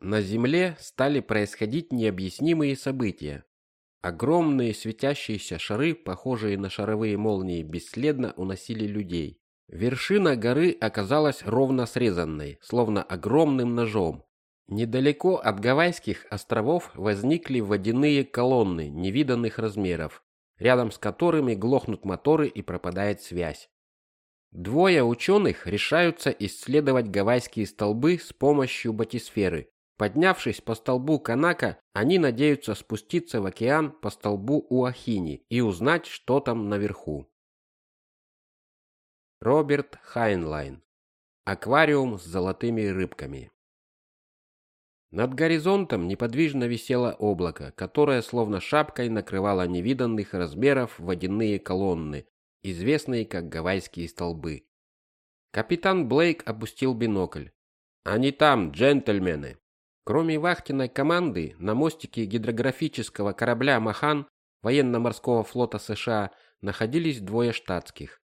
На Земле стали происходить необъяснимые события. Огромные светящиеся шары, похожие на шаровые молнии, бесследно уносили людей. Вершина горы оказалась ровно срезанной, словно огромным ножом. Недалеко от Гавайских островов возникли водяные колонны невиданных размеров, рядом с которыми глохнут моторы и пропадает связь. Двое ученых решаются исследовать гавайские столбы с помощью батисферы. Поднявшись по столбу Канака, они надеются спуститься в океан по столбу Уахини и узнать, что там наверху. Роберт Хайнлайн. Аквариум с золотыми рыбками. Над горизонтом неподвижно висело облако, которое словно шапкой накрывало невиданных размеров водяные колонны, известные как гавайские столбы. Капитан Блейк опустил бинокль. Они там, джентльмены. Кроме вахтенной команды, на мостике гидрографического корабля Махан военно-морского флота США находились двое штатских.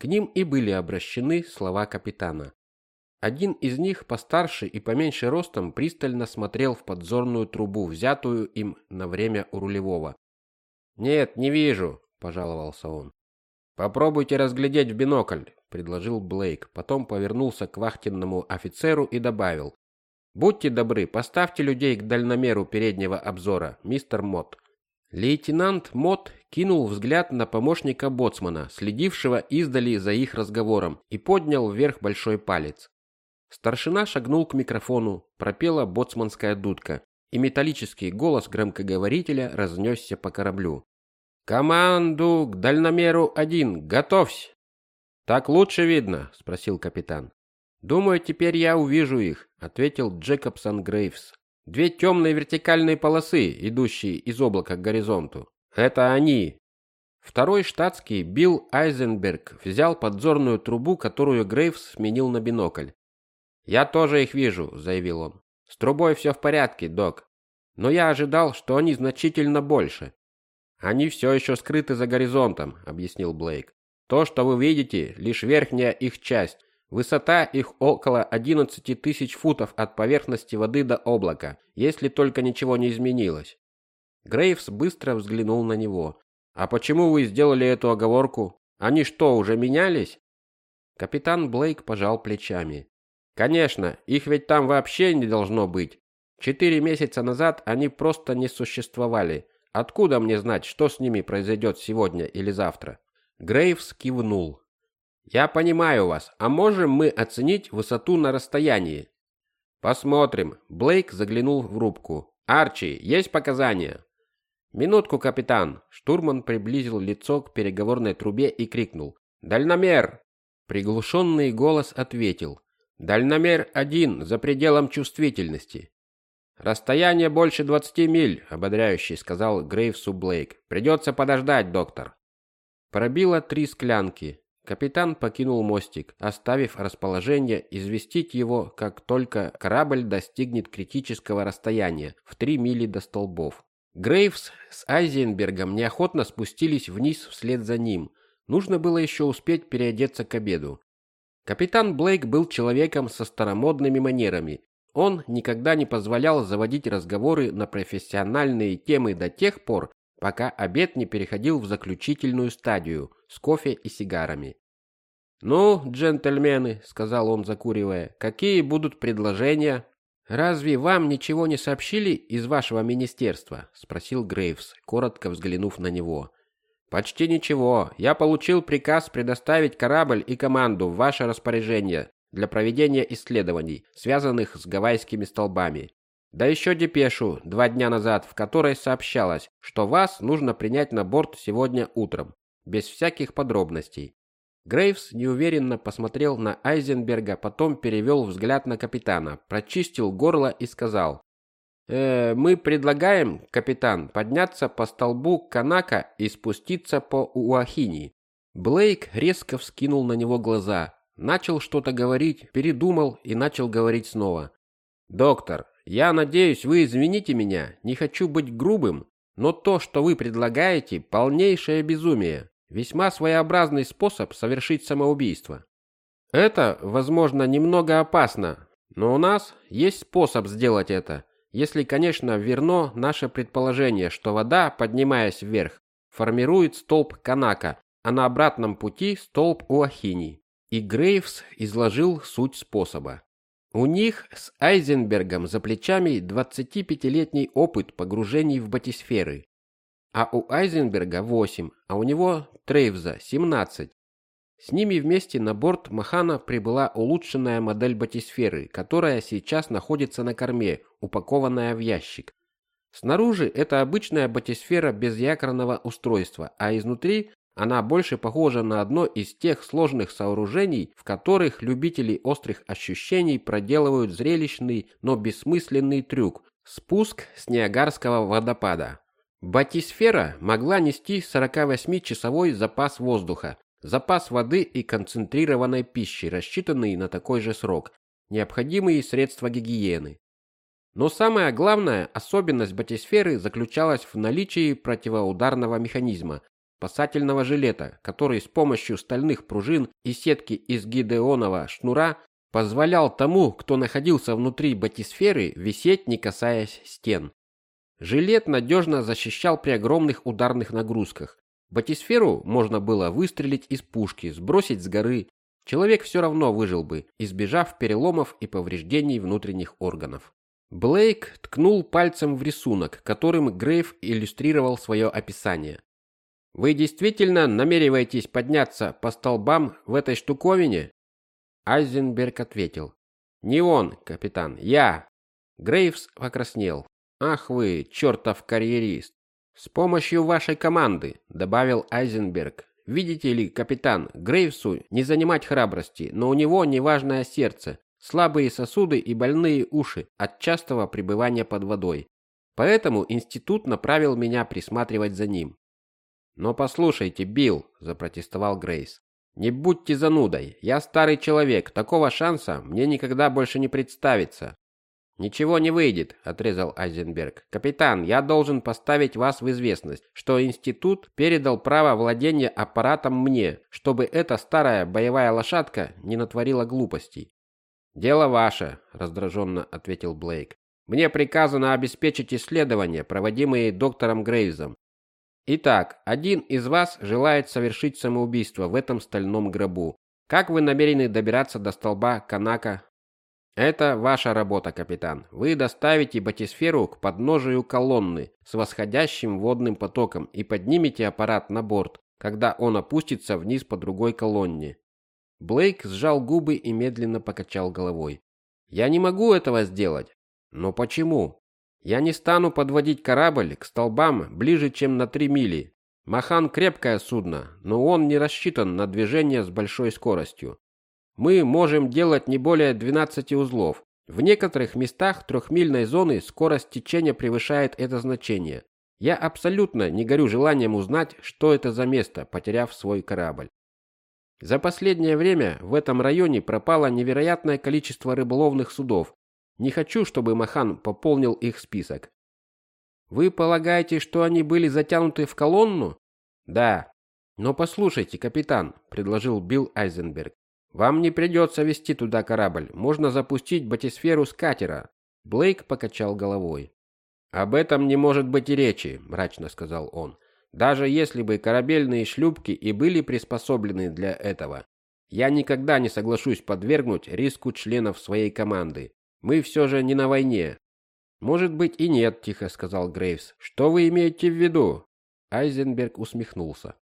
К ним и были обращены слова капитана. Один из них, постарше и поменьше ростом, пристально смотрел в подзорную трубу, взятую им на время у рулевого. "Нет, не вижу", пожаловался он. "Попробуйте разглядеть в бинокль", предложил Блейк, потом повернулся к вахтенному офицеру и добавил: "Будьте добры, поставьте людей к дальномеру переднего обзора, мистер Мот". Лейтенант Мот кинул взгляд на помощника боцмана, следившего издали за их разговором, и поднял вверх большой палец. Старшина шагнул к микрофону, пропела боцманская дудка, и металлический голос громкоговорителя разнесся по кораблю. «Команду к дальномеру один, готовься!» «Так лучше видно?» – спросил капитан. «Думаю, теперь я увижу их», – ответил Джекобсон Грейвс. «Две темные вертикальные полосы, идущие из облака к горизонту. Это они!» Второй штатский Билл Айзенберг взял подзорную трубу, которую Грейвс сменил на бинокль. «Я тоже их вижу», — заявил он. «С трубой все в порядке, док. Но я ожидал, что они значительно больше». «Они все еще скрыты за горизонтом», — объяснил Блейк. «То, что вы видите, лишь верхняя их часть. Высота их около 11 тысяч футов от поверхности воды до облака, если только ничего не изменилось». Грейвс быстро взглянул на него. «А почему вы сделали эту оговорку? Они что, уже менялись?» Капитан Блейк пожал плечами. Конечно, их ведь там вообще не должно быть. Четыре месяца назад они просто не существовали. Откуда мне знать, что с ними произойдет сегодня или завтра? Грейвс кивнул. Я понимаю вас. А можем мы оценить высоту на расстоянии? Посмотрим. Блейк заглянул в рубку. Арчи, есть показания? Минутку, капитан. Штурман приблизил лицо к переговорной трубе и крикнул: "Дальномер!" Приглушенный голос ответил: Дальномер один за пределом чувствительности. Расстояние больше 20 миль, ободряюще сказал Грейвсу Блейк. Придется подождать, доктор. Пробило три склянки. Капитан покинул мостик, оставив расположение известить его, как только корабль достигнет критического расстояния в 3 мили до столбов. Грейвс с Айзенбергом неохотно спустились вниз вслед за ним. Нужно было еще успеть переодеться к обеду. Капитан Блейк был человеком со старомодными манерами. Он никогда не позволял заводить разговоры на профессиональные темы до тех пор, пока обед не переходил в заключительную стадию с кофе и сигарами. "Ну, джентльмены", сказал он, закуривая. "Какие будут предложения?" "Разве вам ничего не сообщили из вашего министерства?" спросил Грейвс, коротко взглянув на него. Почти ничего. Я получил приказ предоставить корабль и команду в ваше распоряжение для проведения исследований, связанных с гавайскими столбами. Да еще депешу два дня назад, в которой сообщалось, что вас нужно принять на борт сегодня утром, без всяких подробностей. Грейвс неуверенно посмотрел на Айзенберга, потом перевел взгляд на капитана, прочистил горло и сказал: Э, мы предлагаем, капитан, подняться по столбу Канака и спуститься по Уахини. Блейк резко вскинул на него глаза, начал что-то говорить, передумал и начал говорить снова. Доктор, я надеюсь, вы извините меня, не хочу быть грубым, но то, что вы предлагаете, полнейшее безумие, весьма своеобразный способ совершить самоубийство. Это, возможно, немного опасно, Но у нас есть способ сделать это, если, конечно, верно наше предположение, что вода, поднимаясь вверх, формирует столб Канака, а на обратном пути столб Уахини. И Грейвс изложил суть способа. У них с Айзенбергом за плечами 25-летний опыт погружений в батисферы. А у Айзенберга 8, а у него Трейвза 17. С ними вместе на борт Махана прибыла улучшенная модель батисферы, которая сейчас находится на корме, упакованная в ящик. Снаружи это обычная батисфера без якорного устройства, а изнутри она больше похожа на одно из тех сложных сооружений, в которых любители острых ощущений проделывают зрелищный, но бессмысленный трюк – спуск с Ниагарского водопада. Батисфера могла нести 48-часовой запас воздуха, запас воды и концентрированной пищи, рассчитанный на такой же срок, необходимые средства гигиены. Но самая главная особенность батисферы заключалась в наличии противоударного механизма, спасательного жилета, который с помощью стальных пружин и сетки из гидеонова шнура позволял тому, кто находился внутри батисферы, висеть не касаясь стен. Жилет надежно защищал при огромных ударных нагрузках, Батисферу можно было выстрелить из пушки, сбросить с горы. Человек все равно выжил бы, избежав переломов и повреждений внутренних органов. Блейк ткнул пальцем в рисунок, которым Грейв иллюстрировал свое описание. «Вы действительно намереваетесь подняться по столбам в этой штуковине?» Айзенберг ответил. «Не он, капитан, я». Грейвс покраснел. «Ах вы, чертов карьерист! «С помощью вашей команды», — добавил Айзенберг. «Видите ли, капитан, Грейвсу не занимать храбрости, но у него неважное сердце, слабые сосуды и больные уши от частого пребывания под водой. Поэтому институт направил меня присматривать за ним». «Но послушайте, Билл», — запротестовал Грейс, — «не будьте занудой. Я старый человек, такого шанса мне никогда больше не представится. «Ничего не выйдет», – отрезал Айзенберг. «Капитан, я должен поставить вас в известность, что институт передал право владения аппаратом мне, чтобы эта старая боевая лошадка не натворила глупостей». «Дело ваше», – раздраженно ответил Блейк. «Мне приказано обеспечить исследования, проводимые доктором Грейвзом. Итак, один из вас желает совершить самоубийство в этом стальном гробу. Как вы намерены добираться до столба Канака это ваша работа, капитан. Вы доставите батисферу к подножию колонны с восходящим водным потоком и поднимете аппарат на борт, когда он опустится вниз по другой колонне. Блейк сжал губы и медленно покачал головой. Я не могу этого сделать. Но почему? Я не стану подводить корабль к столбам ближе, чем на три мили. Махан крепкое судно, но он не рассчитан на движение с большой скоростью. Мы можем делать не более 12 узлов. В некоторых местах трехмильной зоны скорость течения превышает это значение. Я абсолютно не горю желанием узнать, что это за место, потеряв свой корабль. За последнее время в этом районе пропало невероятное количество рыболовных судов. Не хочу, чтобы Махан пополнил их список. Вы полагаете, что они были затянуты в колонну? Да. Но послушайте, капитан, предложил Билл Айзенберг. Вам не придется вести туда корабль. Можно запустить батисферу с катера. Блейк покачал головой. Об этом не может быть и речи, мрачно сказал он. Даже если бы корабельные шлюпки и были приспособлены для этого, я никогда не соглашусь подвергнуть риску членов своей команды. Мы все же не на войне. Может быть и нет, тихо сказал Грейвс. Что вы имеете в виду? Айзенберг усмехнулся.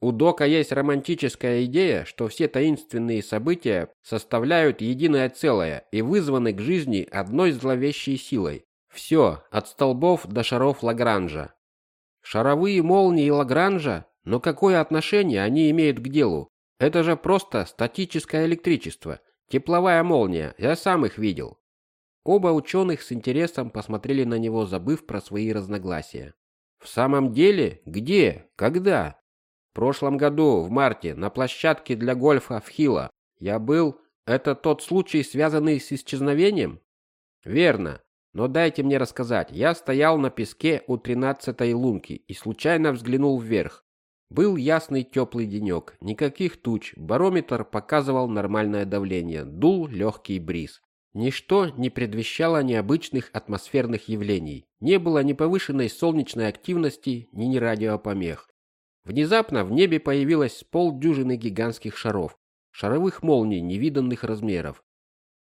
У Дока есть романтическая идея, что все таинственные события составляют единое целое и вызваны к жизни одной зловещей силой. Все, от столбов до шаров Лагранжа. Шаровые молнии Лагранжа? Но какое отношение они имеют к делу? Это же просто статическое электричество. Тепловая молния, я сам их видел. Оба ученых с интересом посмотрели на него, забыв про свои разногласия. В самом деле? Где? Когда? прошлом году, в марте, на площадке для гольфа в Хило. Я был... Это тот случай, связанный с исчезновением? Верно. Но дайте мне рассказать. Я стоял на песке у тринадцатой лунки и случайно взглянул вверх. Был ясный теплый денек, никаких туч, барометр показывал нормальное давление, дул легкий бриз. Ничто не предвещало необычных атмосферных явлений. Не было ни повышенной солнечной активности, ни радиопомех. Внезапно в небе появилось полдюжины гигантских шаров, шаровых молний невиданных размеров.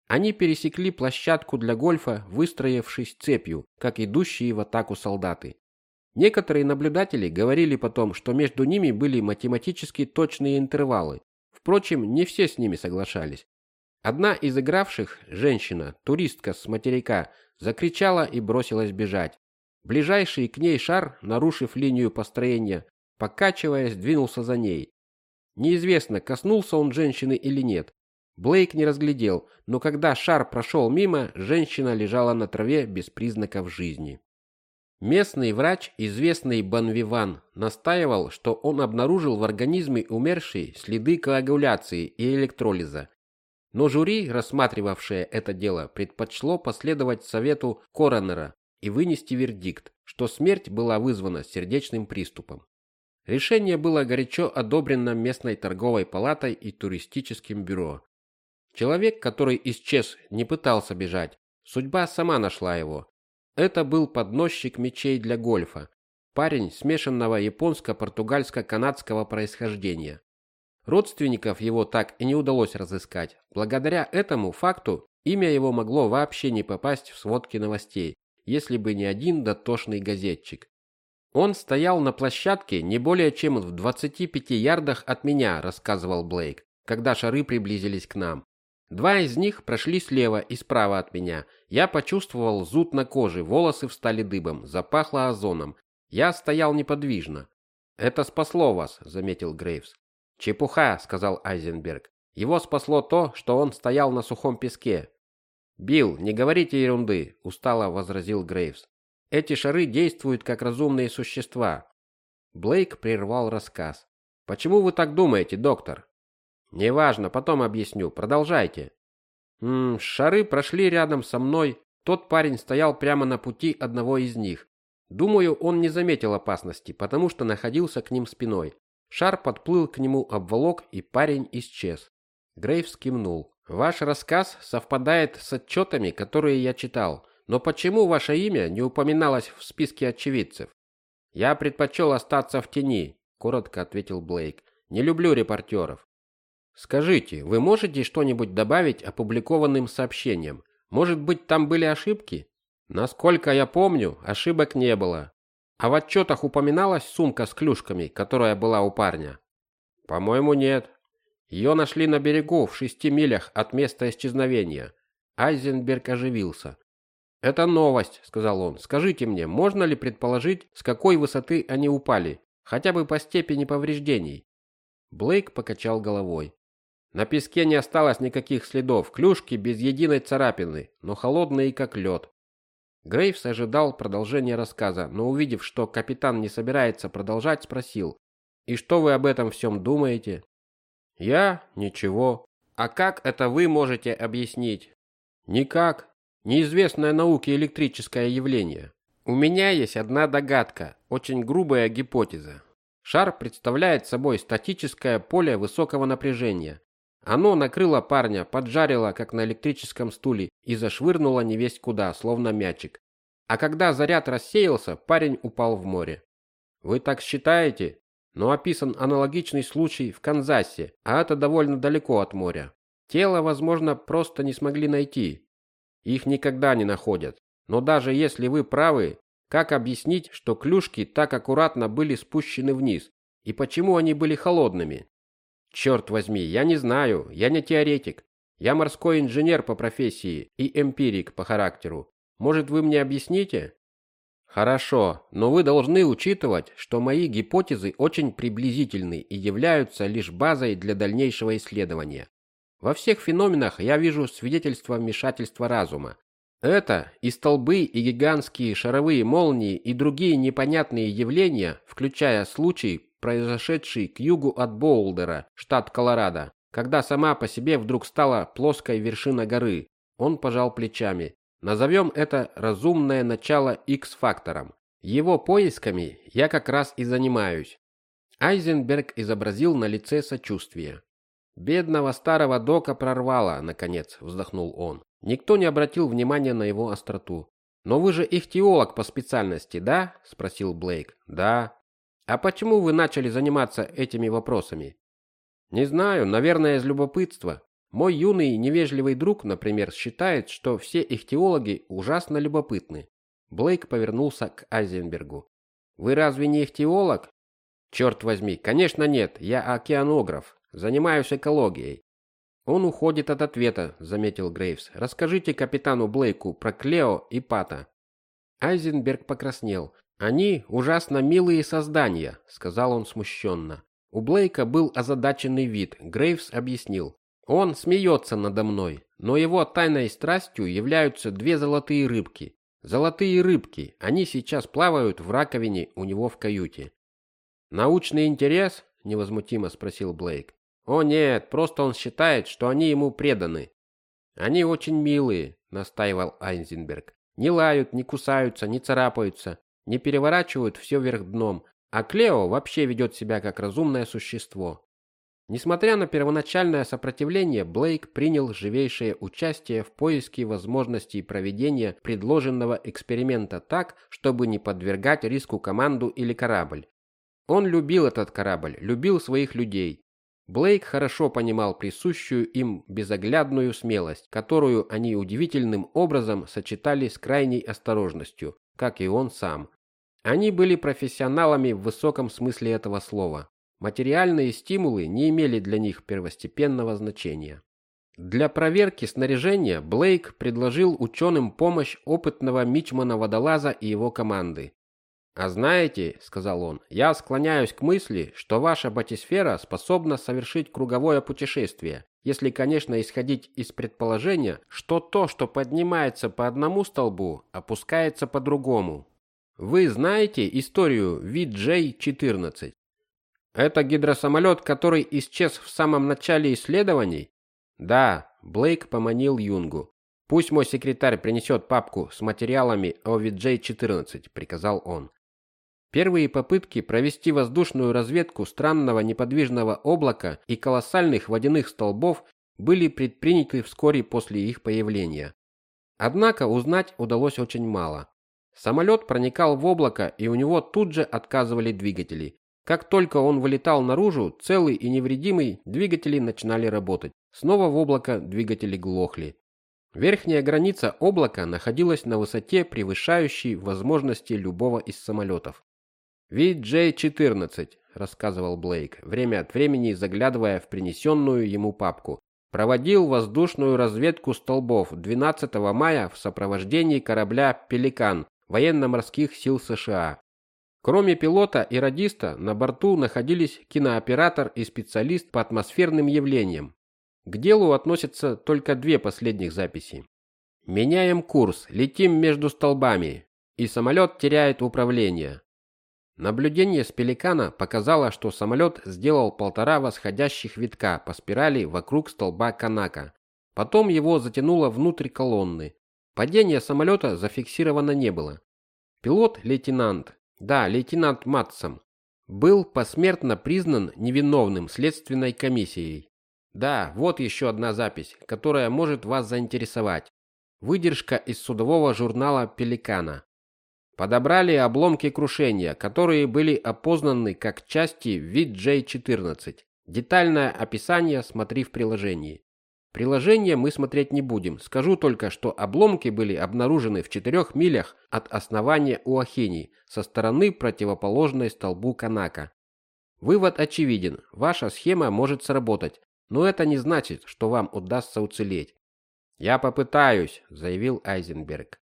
Они пересекли площадку для гольфа, выстроившись цепью, как идущие в атаку солдаты. Некоторые наблюдатели говорили потом, что между ними были математически точные интервалы. Впрочем, не все с ними соглашались. Одна из игравших, женщина, туристка с материка, закричала и бросилась бежать. Ближайший к ней шар, нарушив линию построения, покачиваясь, двинулся за ней. Неизвестно, коснулся он женщины или нет. Блейк не разглядел, но когда шар прошел мимо, женщина лежала на траве без признаков жизни. Местный врач, известный Банвиван, настаивал, что он обнаружил в организме умершей следы коагуляции и электролиза. Но жюри, рассматривавшее это дело, предпочло последовать совету коронера и вынести вердикт, что смерть была вызвана сердечным приступом. Решение было горячо одобрено местной торговой палатой и туристическим бюро. Человек, который исчез, не пытался бежать. Судьба сама нашла его. Это был подносчик мечей для гольфа. Парень смешанного японско-португальско-канадского происхождения. Родственников его так и не удалось разыскать. Благодаря этому факту имя его могло вообще не попасть в сводки новостей, если бы не один дотошный газетчик. Он стоял на площадке не более чем в 25 ярдах от меня, рассказывал Блейк, когда шары приблизились к нам. Два из них прошли слева и справа от меня. Я почувствовал зуд на коже, волосы встали дыбом, запахло озоном. Я стоял неподвижно. Это спасло вас, заметил Грейвс. Чепуха, сказал Айзенберг. Его спасло то, что он стоял на сухом песке. Билл, не говорите ерунды, устало возразил Грейвс. Эти шары действуют как разумные существа. Блейк прервал рассказ. Почему вы так думаете, доктор? Неважно, потом объясню. Продолжайте. М шары прошли рядом со мной. Тот парень стоял прямо на пути одного из них. Думаю, он не заметил опасности, потому что находился к ним спиной. Шар подплыл к нему, обволок, и парень исчез. Грейвс кивнул. Ваш рассказ совпадает с отчетами, которые я читал. Но почему ваше имя не упоминалось в списке очевидцев? Я предпочел остаться в тени, коротко ответил Блейк. Не люблю репортеров. Скажите, вы можете что-нибудь добавить опубликованным сообщениям? Может быть, там были ошибки? Насколько я помню, ошибок не было. А в отчетах упоминалась сумка с клюшками, которая была у парня? По-моему, нет. Ее нашли на берегу в шести милях от места исчезновения. Айзенберг оживился. «Это новость», — сказал он. «Скажите мне, можно ли предположить, с какой высоты они упали? Хотя бы по степени повреждений?» Блейк покачал головой. На песке не осталось никаких следов, клюшки без единой царапины, но холодные как лед. Грейвс ожидал продолжения рассказа, но увидев, что капитан не собирается продолжать, спросил. «И что вы об этом всем думаете?» «Я? Ничего. А как это вы можете объяснить?» «Никак. Неизвестное науке электрическое явление. У меня есть одна догадка, очень грубая гипотеза. Шар представляет собой статическое поле высокого напряжения. Оно накрыло парня, поджарило, как на электрическом стуле, и зашвырнуло невесть куда, словно мячик. А когда заряд рассеялся, парень упал в море. Вы так считаете? Но описан аналогичный случай в Канзасе, а это довольно далеко от моря. Тело, возможно, просто не смогли найти, их никогда не находят. Но даже если вы правы, как объяснить, что клюшки так аккуратно были спущены вниз? И почему они были холодными? Черт возьми, я не знаю, я не теоретик. Я морской инженер по профессии и эмпирик по характеру. Может, вы мне объясните? Хорошо, но вы должны учитывать, что мои гипотезы очень приблизительны и являются лишь базой для дальнейшего исследования. Во всех феноменах я вижу свидетельство вмешательства разума. Это и столбы, и гигантские шаровые молнии, и другие непонятные явления, включая случай, произошедший к югу от Боулдера, штат Колорадо, когда сама по себе вдруг стала плоской вершина горы. Он пожал плечами. Назовем это разумное начало X-фактором. Его поисками я как раз и занимаюсь. Айзенберг изобразил на лице сочувствие. Бедного старого дока прорвало, наконец, вздохнул он. Никто не обратил внимания на его остроту. «Но вы же ихтиолог по специальности, да?» – спросил Блейк. «Да». «А почему вы начали заниматься этими вопросами?» «Не знаю, наверное, из любопытства. Мой юный невежливый друг, например, считает, что все ихтиологи ужасно любопытны». Блейк повернулся к Айзенбергу. «Вы разве не ихтиолог?» «Черт возьми, конечно нет, я океанограф, занимаюсь экологией. «Он уходит от ответа», — заметил Грейвс. «Расскажите капитану Блейку про Клео и Пата». Айзенберг покраснел. «Они ужасно милые создания», — сказал он смущенно. У Блейка был озадаченный вид. Грейвс объяснил. «Он смеется надо мной, но его тайной страстью являются две золотые рыбки. Золотые рыбки, они сейчас плавают в раковине у него в каюте». «Научный интерес?» — невозмутимо спросил Блейк. О нет, просто он считает, что они ему преданы. Они очень милые, настаивал Айнзенберг. Не лают, не кусаются, не царапаются, не переворачивают все вверх дном, а Клео вообще ведет себя как разумное существо. Несмотря на первоначальное сопротивление, Блейк принял живейшее участие в поиске возможностей проведения предложенного эксперимента так, чтобы не подвергать риску команду или корабль. Он любил этот корабль, любил своих людей, Блейк хорошо понимал присущую им безоглядную смелость, которую они удивительным образом сочетали с крайней осторожностью, как и он сам. Они были профессионалами в высоком смысле этого слова. Материальные стимулы не имели для них первостепенного значения. Для проверки снаряжения Блейк предложил ученым помощь опытного мичмана-водолаза и его команды. «А знаете, — сказал он, — я склоняюсь к мысли, что ваша батисфера способна совершить круговое путешествие, если, конечно, исходить из предположения, что то, что поднимается по одному столбу, опускается по другому. Вы знаете историю VJ-14? Это гидросамолет, который исчез в самом начале исследований? Да, Блейк поманил Юнгу. Пусть мой секретарь принесет папку с материалами о VJ-14, приказал он. Первые попытки провести воздушную разведку странного неподвижного облака и колоссальных водяных столбов были предприняты вскоре после их появления. Однако узнать удалось очень мало. Самолет проникал в облако, и у него тут же отказывали двигатели. Как только он вылетал наружу, целый и невредимый, двигатели начинали работать. Снова в облако двигатели глохли. Верхняя граница облака находилась на высоте, превышающей возможности любого из самолетов. «VJ-14», – рассказывал Блейк, время от времени заглядывая в принесенную ему папку. Проводил воздушную разведку столбов 12 мая в сопровождении корабля «Пеликан» военно-морских сил США. Кроме пилота и радиста, на борту находились кинооператор и специалист по атмосферным явлениям. К делу относятся только две последних записи. «Меняем курс, летим между столбами, и самолет теряет управление. Наблюдение с Пеликана показало, что самолет сделал полтора восходящих витка по спирали вокруг столба Канака. Потом его затянуло внутрь колонны. Падения самолета зафиксировано не было. Пилот-лейтенант, да, лейтенант Матсом, был посмертно признан невиновным следственной комиссией. Да, вот еще одна запись, которая может вас заинтересовать. Выдержка из судового журнала «Пеликана». Подобрали обломки крушения, которые были опознаны как части VJ-14. Детальное описание смотри в приложении. Приложение мы смотреть не будем. Скажу только, что обломки были обнаружены в 4 милях от основания Уахини, со стороны противоположной столбу Канака. Вывод очевиден. Ваша схема может сработать, но это не значит, что вам удастся уцелеть. Я попытаюсь, заявил Айзенберг.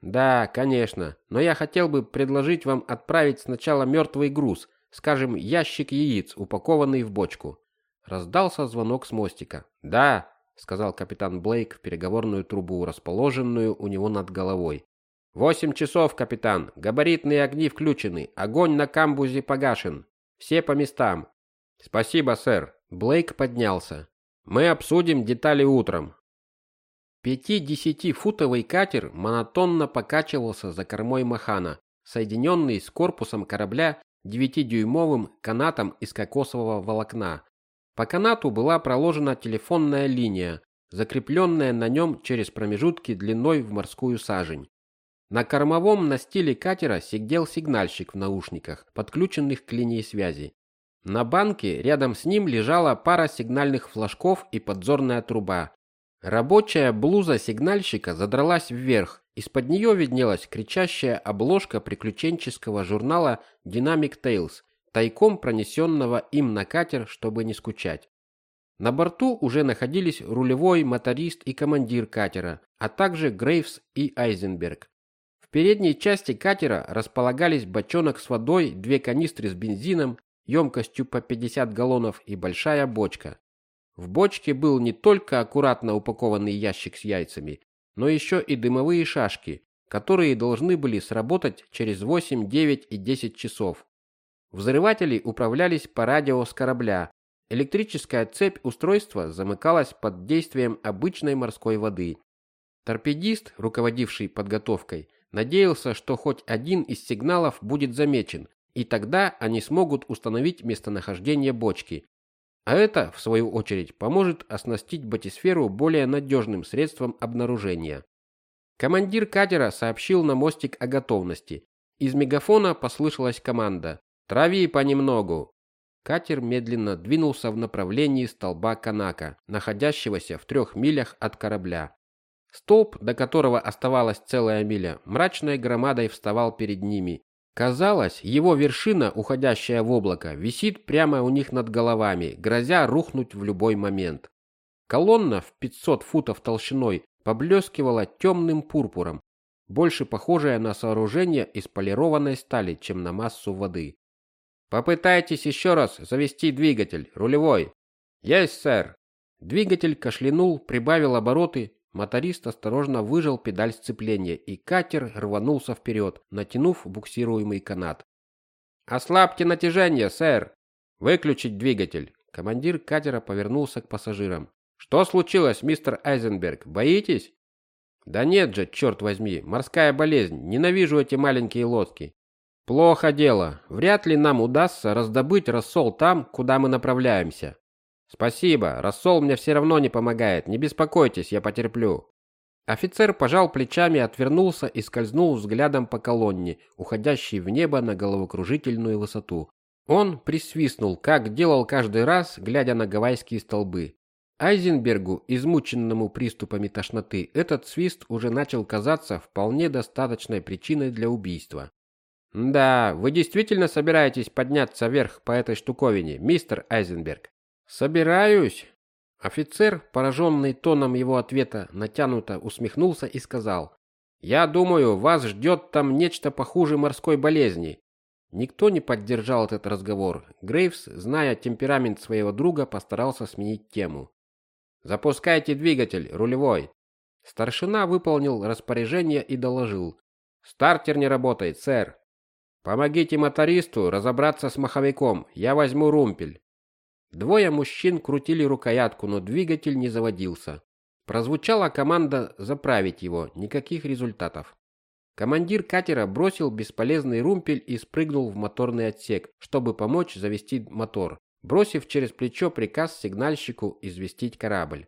Да, конечно, но я хотел бы предложить вам отправить сначала мертвый груз, скажем, ящик яиц, упакованный в бочку. Раздался звонок с мостика. Да, сказал капитан Блейк в переговорную трубу, расположенную у него над головой. «Восемь часов, капитан. Габаритные огни включены. Огонь на камбузе погашен. Все по местам». «Спасибо, сэр». Блейк поднялся. «Мы обсудим детали утром. Пяти-десятифутовый катер монотонно покачивался за кормой Махана, соединенный с корпусом корабля девятидюймовым канатом из кокосового волокна. По канату была проложена телефонная линия, закрепленное на нем через промежутки длиной в морскую сажень. На кормовом настиле катера сидел сигнальщик в наушниках, подключенных к линии связи. На банке рядом с ним лежала пара сигнальных флажков и подзорная труба. Рабочая блуза сигнальщика задралась вверх, из-под нее виднелась кричащая обложка приключенческого журнала Dynamic Tales, тайком пронесенного им на катер, чтобы не скучать. На борту уже находились рулевой, моторист и командир катера, а также Грейвс и Айзенберг. В передней части катера располагались бочонок с водой, две канистры с бензином, емкостью по 50 галлонов и большая бочка. В бочке был не только аккуратно упакованный ящик с яйцами, но еще и дымовые шашки, которые должны были сработать через 8, 9 и 10 часов. Взрыватели управлялись по радио с корабля. Электрическая цепь устройства замыкалась под действием обычной морской воды. Торпедист, руководивший подготовкой, надеялся, что хоть один из сигналов будет замечен, и тогда они смогут установить местонахождение бочки. А это, в свою очередь, поможет оснастить батисферу более надежным средством обнаружения. Командир катера сообщил на мостик о готовности. Из мегафона послышалась команда «Трави понемногу». Катер медленно двинулся в направлении столба Канака, находящегося в трех милях от корабля. Столб, до которого оставалась целая миля, мрачной громадой вставал перед ними. Казалось, его вершина, уходящая в облако, висит прямо у них над головами, грозя рухнуть в любой момент. Колонна в 500 футов толщиной поблескивала темным пурпуром, больше похожая на сооружение из полированной стали, чем на массу воды. Попытайтесь еще раз завести двигатель, рулевой. Есть, сэр. Двигатель кашлянул, прибавил обороты, моторист осторожно выжал педаль сцепления, и катер рванулся вперед, натянув буксируемый канат. Ослабьте натяжение, сэр. Выключить двигатель. Командир катера повернулся к пассажирам. Что случилось, мистер Айзенберг? Боитесь? Да нет же, черт возьми, морская болезнь. Ненавижу эти маленькие лодки. Плохо дело. Вряд ли нам удастся раздобыть рассол там, куда мы направляемся. Спасибо, рассол мне все равно не помогает. Не беспокойтесь, я потерплю. Офицер пожал плечами, отвернулся и скользнул взглядом по колонне, уходящей в небо на головокружительную высоту. Он присвистнул, как делал каждый раз, глядя на гавайские столбы. Айзенбергу, измученному приступами тошноты, этот свист уже начал казаться вполне достаточной причиной для убийства. Да, вы действительно собираетесь подняться вверх по этой штуковине, мистер Айзенберг? Собираюсь. Офицер, пораженный тоном его ответа, натянуто усмехнулся и сказал: "Я думаю, вас ждет там нечто похуже морской болезни". Никто не поддержал этот разговор. Грейвс, зная темперамент своего друга, постарался сменить тему. Запускайте двигатель, рулевой. Старшина выполнил распоряжение и доложил: "Стартер не работает, сэр". Помогите мотористу разобраться с маховиком. Я возьму румпель. Двое мужчин крутили рукоятку, но двигатель не заводился. Прозвучала команда заправить его. Никаких результатов. Командир катера бросил бесполезный румпель и спрыгнул в моторный отсек, чтобы помочь завести мотор, бросив через плечо приказ сигнальщику известить корабль.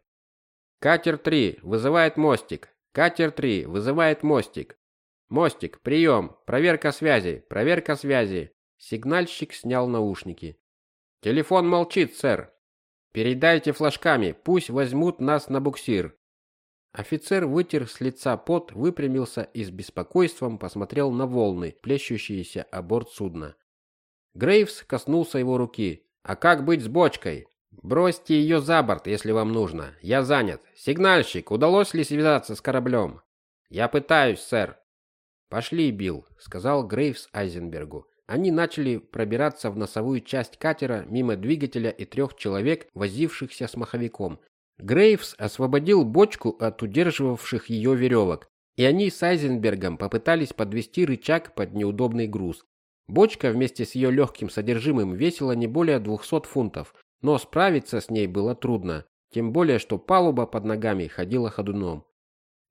Катер 3 вызывает мостик. Катер 3 вызывает мостик. Мостик, прием, проверка связи, проверка связи. Сигнальщик снял наушники. Телефон молчит, сэр. Передайте флажками, пусть возьмут нас на буксир. Офицер вытер с лица пот, выпрямился и с беспокойством посмотрел на волны, плещущиеся о борт судна. Грейвс коснулся его руки. А как быть с бочкой? Бросьте ее за борт, если вам нужно. Я занят. Сигнальщик, удалось ли связаться с кораблем? Я пытаюсь, сэр. «Пошли, Билл», — сказал Грейвс Айзенбергу. Они начали пробираться в носовую часть катера мимо двигателя и трех человек, возившихся с маховиком. Грейвс освободил бочку от удерживавших ее веревок, и они с Айзенбергом попытались подвести рычаг под неудобный груз. Бочка вместе с ее легким содержимым весила не более 200 фунтов, но справиться с ней было трудно, тем более что палуба под ногами ходила ходуном.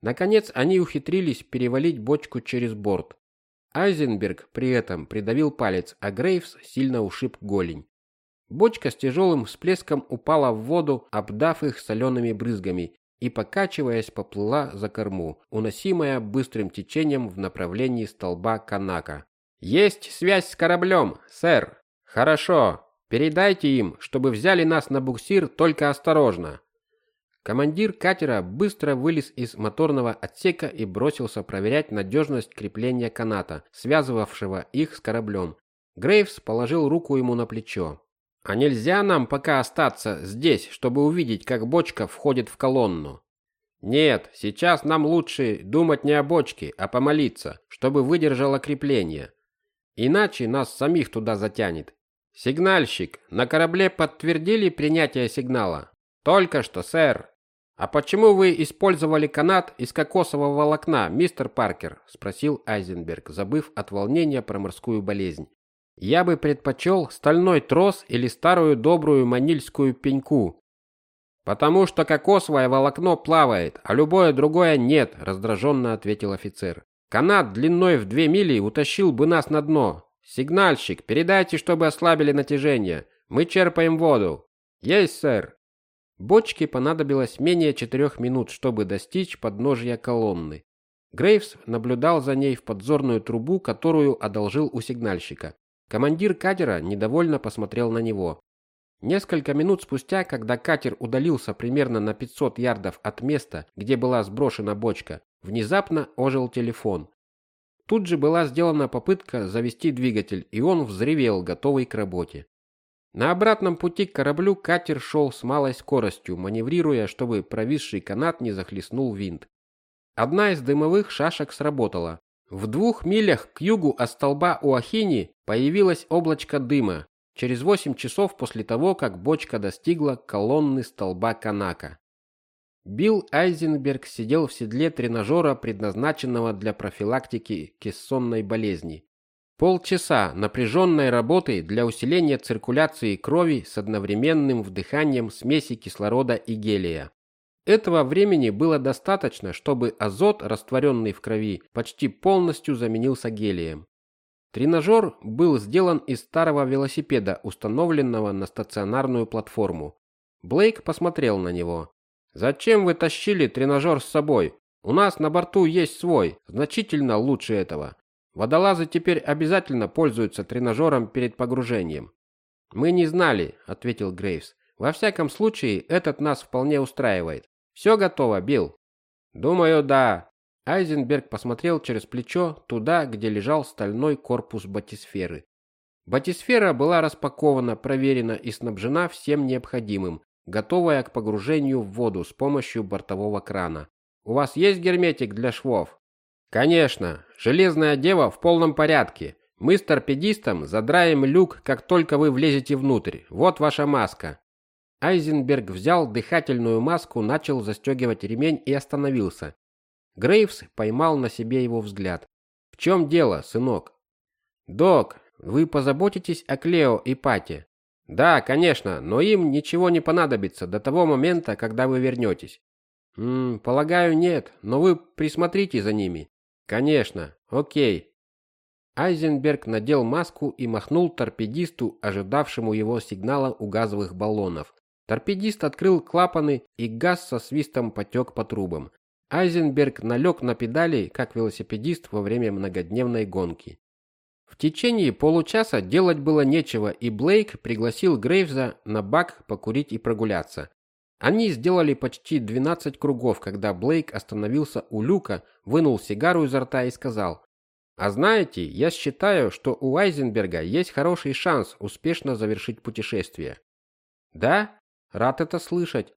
Наконец они ухитрились перевалить бочку через борт. Айзенберг при этом придавил палец, а Грейвс сильно ушиб голень. Бочка с тяжелым всплеском упала в воду, обдав их солеными брызгами, и, покачиваясь, поплыла за корму, уносимая быстрым течением в направлении столба Канака. «Есть связь с кораблем, сэр!» «Хорошо. Передайте им, чтобы взяли нас на буксир, только осторожно». Командир катера быстро вылез из моторного отсека и бросился проверять надежность крепления каната, связывавшего их с кораблем. Грейвс положил руку ему на плечо. «А нельзя нам пока остаться здесь, чтобы увидеть, как бочка входит в колонну?» «Нет, сейчас нам лучше думать не о бочке, а помолиться, чтобы выдержало крепление. Иначе нас самих туда затянет. Сигнальщик, на корабле подтвердили принятие сигнала?» «Только что, сэр». «А почему вы использовали канат из кокосового волокна, мистер Паркер?» – спросил Айзенберг, забыв от волнения про морскую болезнь. Я бы предпочел стальной трос или старую добрую манильскую пеньку. Потому что кокосовое волокно плавает, а любое другое нет, раздраженно ответил офицер. Канат длиной в две мили утащил бы нас на дно. Сигнальщик, передайте, чтобы ослабили натяжение. Мы черпаем воду. Есть, сэр. Бочке понадобилось менее четырех минут, чтобы достичь подножия колонны. Грейвс наблюдал за ней в подзорную трубу, которую одолжил у сигнальщика. Командир катера недовольно посмотрел на него. Несколько минут спустя, когда катер удалился примерно на 500 ярдов от места, где была сброшена бочка, внезапно ожил телефон. Тут же была сделана попытка завести двигатель, и он взревел, готовый к работе. На обратном пути к кораблю катер шел с малой скоростью, маневрируя, чтобы провисший канат не захлестнул винт. Одна из дымовых шашек сработала, в двух милях к югу от столба Уахини появилось облачко дыма через восемь часов после того, как бочка достигла колонны столба Канака. Билл Айзенберг сидел в седле тренажера, предназначенного для профилактики кессонной болезни. Полчаса напряженной работы для усиления циркуляции крови с одновременным вдыханием смеси кислорода и гелия. Этого времени было достаточно, чтобы азот, растворенный в крови, почти полностью заменился гелием. Тренажер был сделан из старого велосипеда, установленного на стационарную платформу. Блейк посмотрел на него. «Зачем вы тащили тренажер с собой? У нас на борту есть свой, значительно лучше этого. Водолазы теперь обязательно пользуются тренажером перед погружением». «Мы не знали», — ответил Грейвс. «Во всяком случае, этот нас вполне устраивает. Все готово, Билл? Думаю, да. Айзенберг посмотрел через плечо туда, где лежал стальной корпус батисферы. Батисфера была распакована, проверена и снабжена всем необходимым, готовая к погружению в воду с помощью бортового крана. У вас есть герметик для швов? Конечно, железная дева в полном порядке. Мы с торпедистом задраем люк, как только вы влезете внутрь. Вот ваша маска. Айзенберг взял дыхательную маску, начал застегивать ремень и остановился. Грейвс поймал на себе его взгляд. «В чем дело, сынок?» «Док, вы позаботитесь о Клео и Пате?» «Да, конечно, но им ничего не понадобится до того момента, когда вы вернетесь». «М полагаю, нет, но вы присмотрите за ними». «Конечно, окей». Айзенберг надел маску и махнул торпедисту, ожидавшему его сигнала у газовых баллонов. Торпедист открыл клапаны, и газ со свистом потек по трубам. Айзенберг налег на педали, как велосипедист во время многодневной гонки. В течение получаса делать было нечего, и Блейк пригласил Грейвза на бак покурить и прогуляться. Они сделали почти 12 кругов, когда Блейк остановился у люка, вынул сигару изо рта и сказал: "А знаете, я считаю, что у Айзенберга есть хороший шанс успешно завершить путешествие". "Да?" Рад это слышать.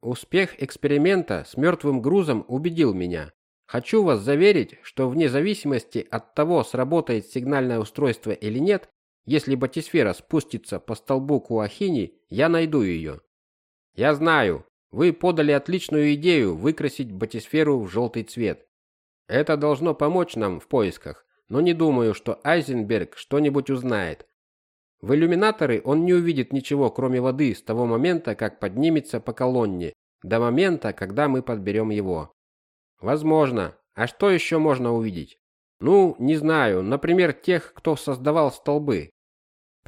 Успех эксперимента с мертвым грузом убедил меня. Хочу вас заверить, что вне зависимости от того, сработает сигнальное устройство или нет, если батисфера спустится по столбу Куахини, я найду ее. Я знаю, вы подали отличную идею выкрасить батисферу в желтый цвет. Это должно помочь нам в поисках, но не думаю, что Айзенберг что-нибудь узнает. В иллюминаторы он не увидит ничего, кроме воды, с того момента, как поднимется по колонне, до момента, когда мы подберем его. Возможно. А что еще можно увидеть? Ну, не знаю, например, тех, кто создавал столбы.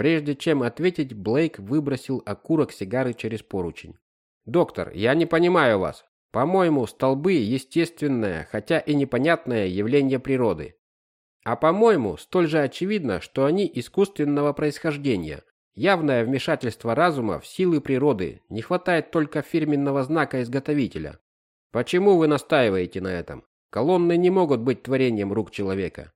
Прежде чем ответить, Блейк выбросил окурок сигары через поручень. Доктор, я не понимаю вас. По-моему, столбы – естественное, хотя и непонятное явление природы. А по-моему, столь же очевидно, что они искусственного происхождения. Явное вмешательство разума в силы природы, не хватает только фирменного знака изготовителя. Почему вы настаиваете на этом? Колонны не могут быть творением рук человека.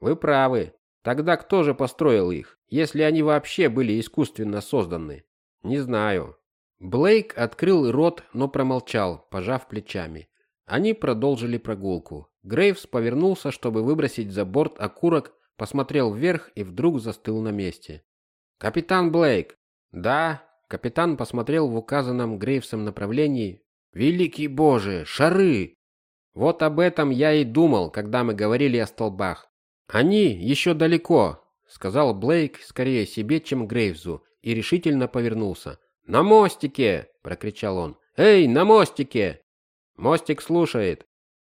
Вы правы. Тогда кто же построил их, если они вообще были искусственно созданы? Не знаю. Блейк открыл рот, но промолчал, пожав плечами. Они продолжили прогулку. Грейвс повернулся, чтобы выбросить за борт окурок, посмотрел вверх и вдруг застыл на месте. «Капитан Блейк!» «Да?» Капитан посмотрел в указанном Грейвсом направлении. «Великий Боже! Шары!» «Вот об этом я и думал, когда мы говорили о столбах. Они еще далеко», — сказал Блейк скорее себе, чем Грейвзу, и решительно повернулся. «На мостике!» – прокричал он. «Эй, на мостике!» Мостик слушает.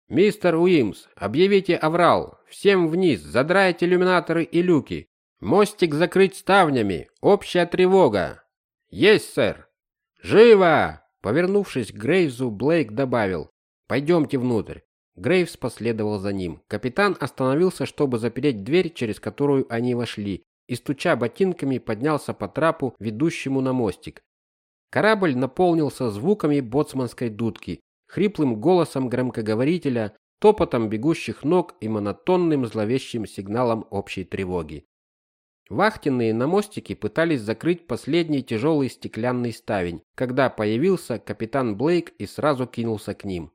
«Мистер Уимс, объявите аврал. Всем вниз, задрайте иллюминаторы и люки. Мостик закрыть ставнями. Общая тревога». «Есть, сэр!» «Живо!» Повернувшись к Грейвзу, Блейк добавил. «Пойдемте внутрь». Грейвс последовал за ним. Капитан остановился, чтобы запереть дверь, через которую они вошли, и, стуча ботинками, поднялся по трапу, ведущему на мостик. Корабль наполнился звуками боцманской дудки, хриплым голосом громкоговорителя, топотом бегущих ног и монотонным зловещим сигналом общей тревоги. Вахтенные на мостике пытались закрыть последний тяжелый стеклянный ставень, когда появился капитан Блейк и сразу кинулся к ним.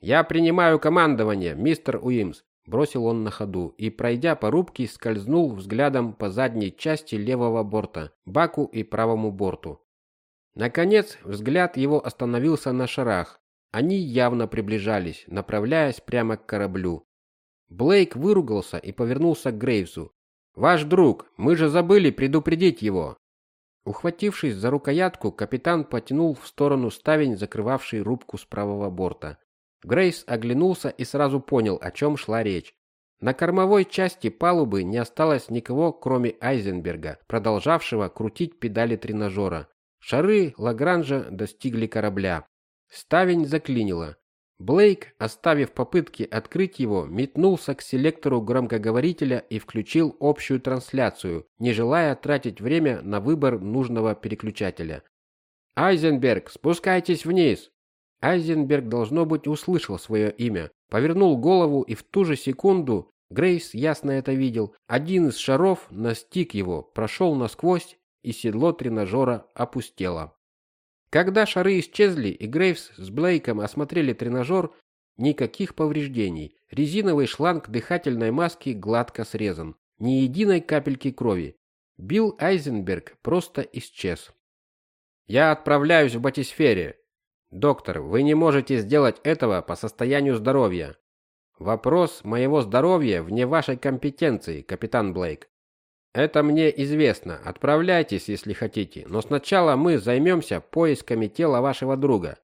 «Я принимаю командование, мистер Уимс», – бросил он на ходу и, пройдя по рубке, скользнул взглядом по задней части левого борта, баку и правому борту. Наконец, взгляд его остановился на шарах. Они явно приближались, направляясь прямо к кораблю. Блейк выругался и повернулся к Грейвсу. «Ваш друг, мы же забыли предупредить его!» Ухватившись за рукоятку, капитан потянул в сторону ставень, закрывавший рубку с правого борта. Грейс оглянулся и сразу понял, о чем шла речь. На кормовой части палубы не осталось никого, кроме Айзенберга, продолжавшего крутить педали тренажера. Шары Лагранжа достигли корабля. Ставень заклинило. Блейк, оставив попытки открыть его, метнулся к селектору громкоговорителя и включил общую трансляцию, не желая тратить время на выбор нужного переключателя. «Айзенберг, спускайтесь вниз!» Айзенберг, должно быть, услышал свое имя, повернул голову и в ту же секунду, Грейс ясно это видел, один из шаров настиг его, прошел насквозь и седло тренажера опустело. Когда шары исчезли и Грейвс с Блейком осмотрели тренажер, никаких повреждений. Резиновый шланг дыхательной маски гладко срезан. Ни единой капельки крови. Билл Айзенберг просто исчез. «Я отправляюсь в батисфере. Доктор, вы не можете сделать этого по состоянию здоровья. Вопрос моего здоровья вне вашей компетенции, капитан Блейк. Это мне известно. Отправляйтесь, если хотите, но сначала мы займемся поисками тела вашего друга.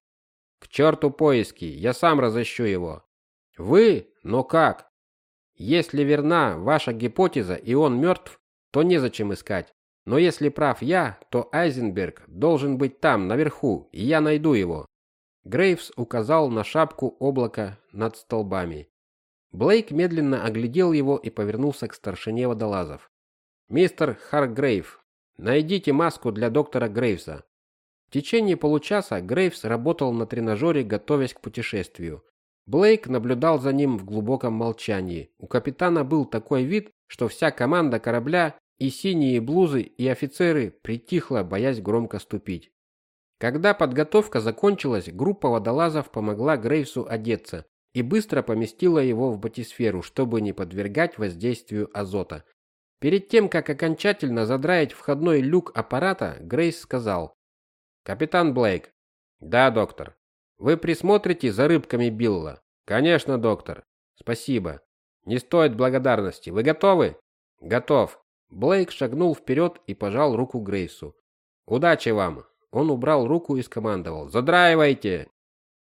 К черту поиски, я сам разыщу его. Вы? Но как? Если верна ваша гипотеза и он мертв, то незачем искать. Но если прав я, то Айзенберг должен быть там, наверху, и я найду его. Грейвс указал на шапку облака над столбами. Блейк медленно оглядел его и повернулся к старшине водолазов. «Мистер Харгрейв, найдите маску для доктора Грейвса». В течение получаса Грейвс работал на тренажере, готовясь к путешествию. Блейк наблюдал за ним в глубоком молчании. У капитана был такой вид, что вся команда корабля и синие блузы, и офицеры притихла, боясь громко ступить. Когда подготовка закончилась, группа водолазов помогла Грейвсу одеться и быстро поместила его в батисферу, чтобы не подвергать воздействию азота. Перед тем, как окончательно задраить входной люк аппарата, Грейс сказал. «Капитан Блейк». «Да, доктор». «Вы присмотрите за рыбками Билла?» «Конечно, доктор». «Спасибо». «Не стоит благодарности. Вы готовы?» «Готов». Блейк шагнул вперед и пожал руку Грейсу. «Удачи вам!» Он убрал руку и скомандовал. «Задраивайте!»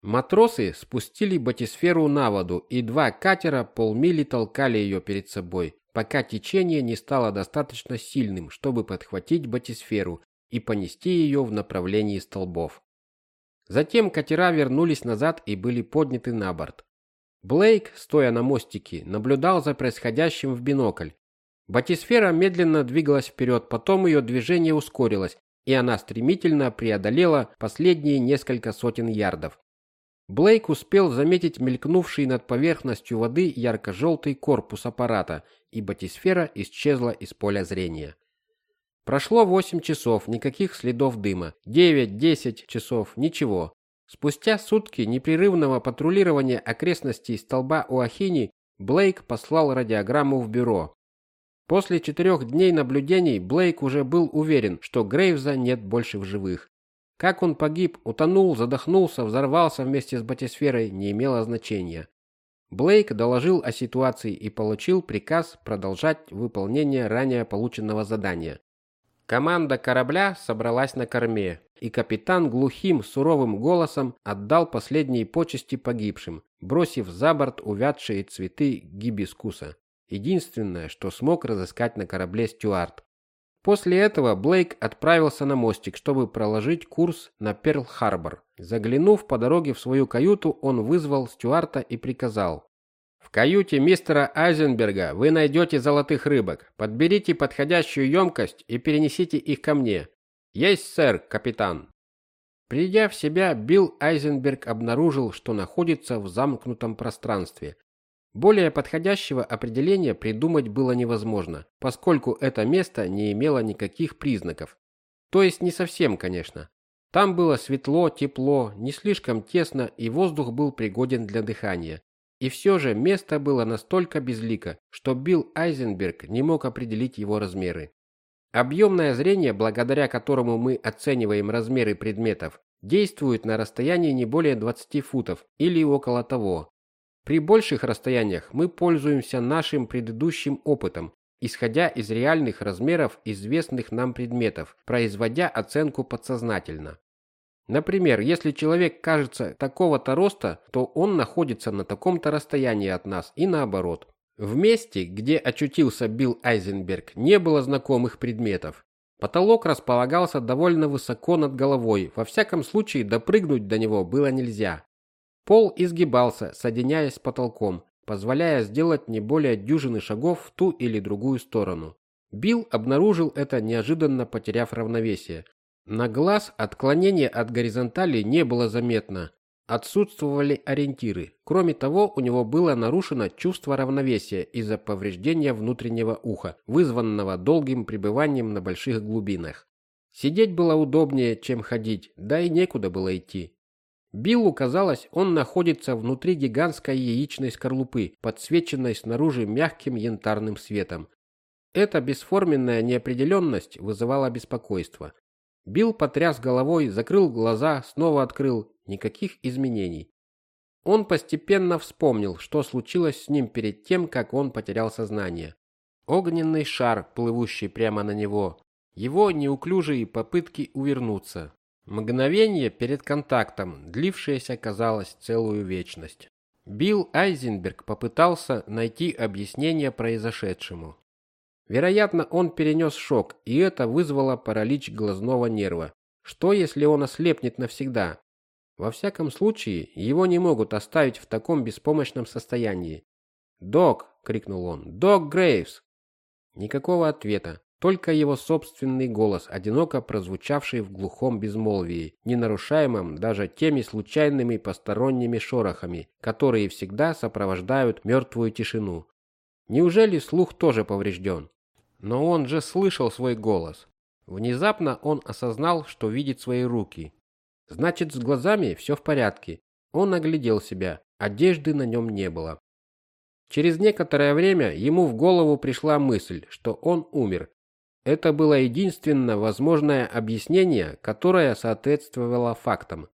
Матросы спустили батисферу на воду, и два катера полмили толкали ее перед собой пока течение не стало достаточно сильным, чтобы подхватить батисферу и понести ее в направлении столбов. Затем катера вернулись назад и были подняты на борт. Блейк, стоя на мостике, наблюдал за происходящим в бинокль. Батисфера медленно двигалась вперед, потом ее движение ускорилось, и она стремительно преодолела последние несколько сотен ярдов. Блейк успел заметить мелькнувший над поверхностью воды ярко-желтый корпус аппарата, и батисфера исчезла из поля зрения. Прошло 8 часов, никаких следов дыма. 9-10 часов, ничего. Спустя сутки непрерывного патрулирования окрестностей столба Уахини, Блейк послал радиограмму в бюро. После четырех дней наблюдений Блейк уже был уверен, что Грейвза нет больше в живых. Как он погиб, утонул, задохнулся, взорвался вместе с батисферой, не имело значения. Блейк доложил о ситуации и получил приказ продолжать выполнение ранее полученного задания. Команда корабля собралась на корме, и капитан глухим, суровым голосом отдал последние почести погибшим, бросив за борт увядшие цветы гибискуса. Единственное, что смог разыскать на корабле Стюарт. После этого Блейк отправился на мостик, чтобы проложить курс на Перл-Харбор. Заглянув по дороге в свою каюту, он вызвал Стюарта и приказал: в каюте мистера Айзенберга вы найдете золотых рыбок. Подберите подходящую емкость и перенесите их ко мне. Есть, сэр, капитан. Придя в себя, Билл Айзенберг обнаружил, что находится в замкнутом пространстве. Более подходящего определения придумать было невозможно, поскольку это место не имело никаких признаков. То есть не совсем, конечно. Там было светло, тепло, не слишком тесно, и воздух был пригоден для дыхания. И все же место было настолько безлико, что Билл Айзенберг не мог определить его размеры. Объемное зрение, благодаря которому мы оцениваем размеры предметов, действует на расстоянии не более 20 футов или около того. При больших расстояниях мы пользуемся нашим предыдущим опытом, исходя из реальных размеров известных нам предметов, производя оценку подсознательно. Например, если человек кажется такого-то роста, то он находится на таком-то расстоянии от нас и наоборот. В месте, где очутился Билл Айзенберг, не было знакомых предметов. Потолок располагался довольно высоко над головой, во всяком случае допрыгнуть до него было нельзя. Пол изгибался, соединяясь с потолком, позволяя сделать не более дюжины шагов в ту или другую сторону. Билл обнаружил это неожиданно потеряв равновесие. На глаз отклонение от горизонтали не было заметно. Отсутствовали ориентиры. Кроме того, у него было нарушено чувство равновесия из-за повреждения внутреннего уха, вызванного долгим пребыванием на больших глубинах. Сидеть было удобнее, чем ходить, да и некуда было идти. Биллу казалось, он находится внутри гигантской яичной скорлупы, подсвеченной снаружи мягким янтарным светом. Эта бесформенная неопределенность вызывала беспокойство. Билл потряс головой, закрыл глаза, снова открыл. Никаких изменений. Он постепенно вспомнил, что случилось с ним перед тем, как он потерял сознание. Огненный шар, плывущий прямо на него. Его неуклюжие попытки увернуться. Мгновение перед контактом, длившееся, казалось, целую вечность. Билл Айзенберг попытался найти объяснение произошедшему. Вероятно, он перенес шок, и это вызвало паралич глазного нерва. Что, если он ослепнет навсегда? Во всяком случае, его не могут оставить в таком беспомощном состоянии. «Док!» — крикнул он. «Док Грейвс!» Никакого ответа, только его собственный голос, одиноко прозвучавший в глухом безмолвии, не нарушаемом даже теми случайными посторонними шорохами, которые всегда сопровождают мертвую тишину. Неужели слух тоже поврежден? Но он же слышал свой голос. Внезапно он осознал, что видит свои руки. Значит, с глазами все в порядке. Он оглядел себя. Одежды на нем не было. Через некоторое время ему в голову пришла мысль, что он умер. Это было единственное возможное объяснение, которое соответствовало фактам.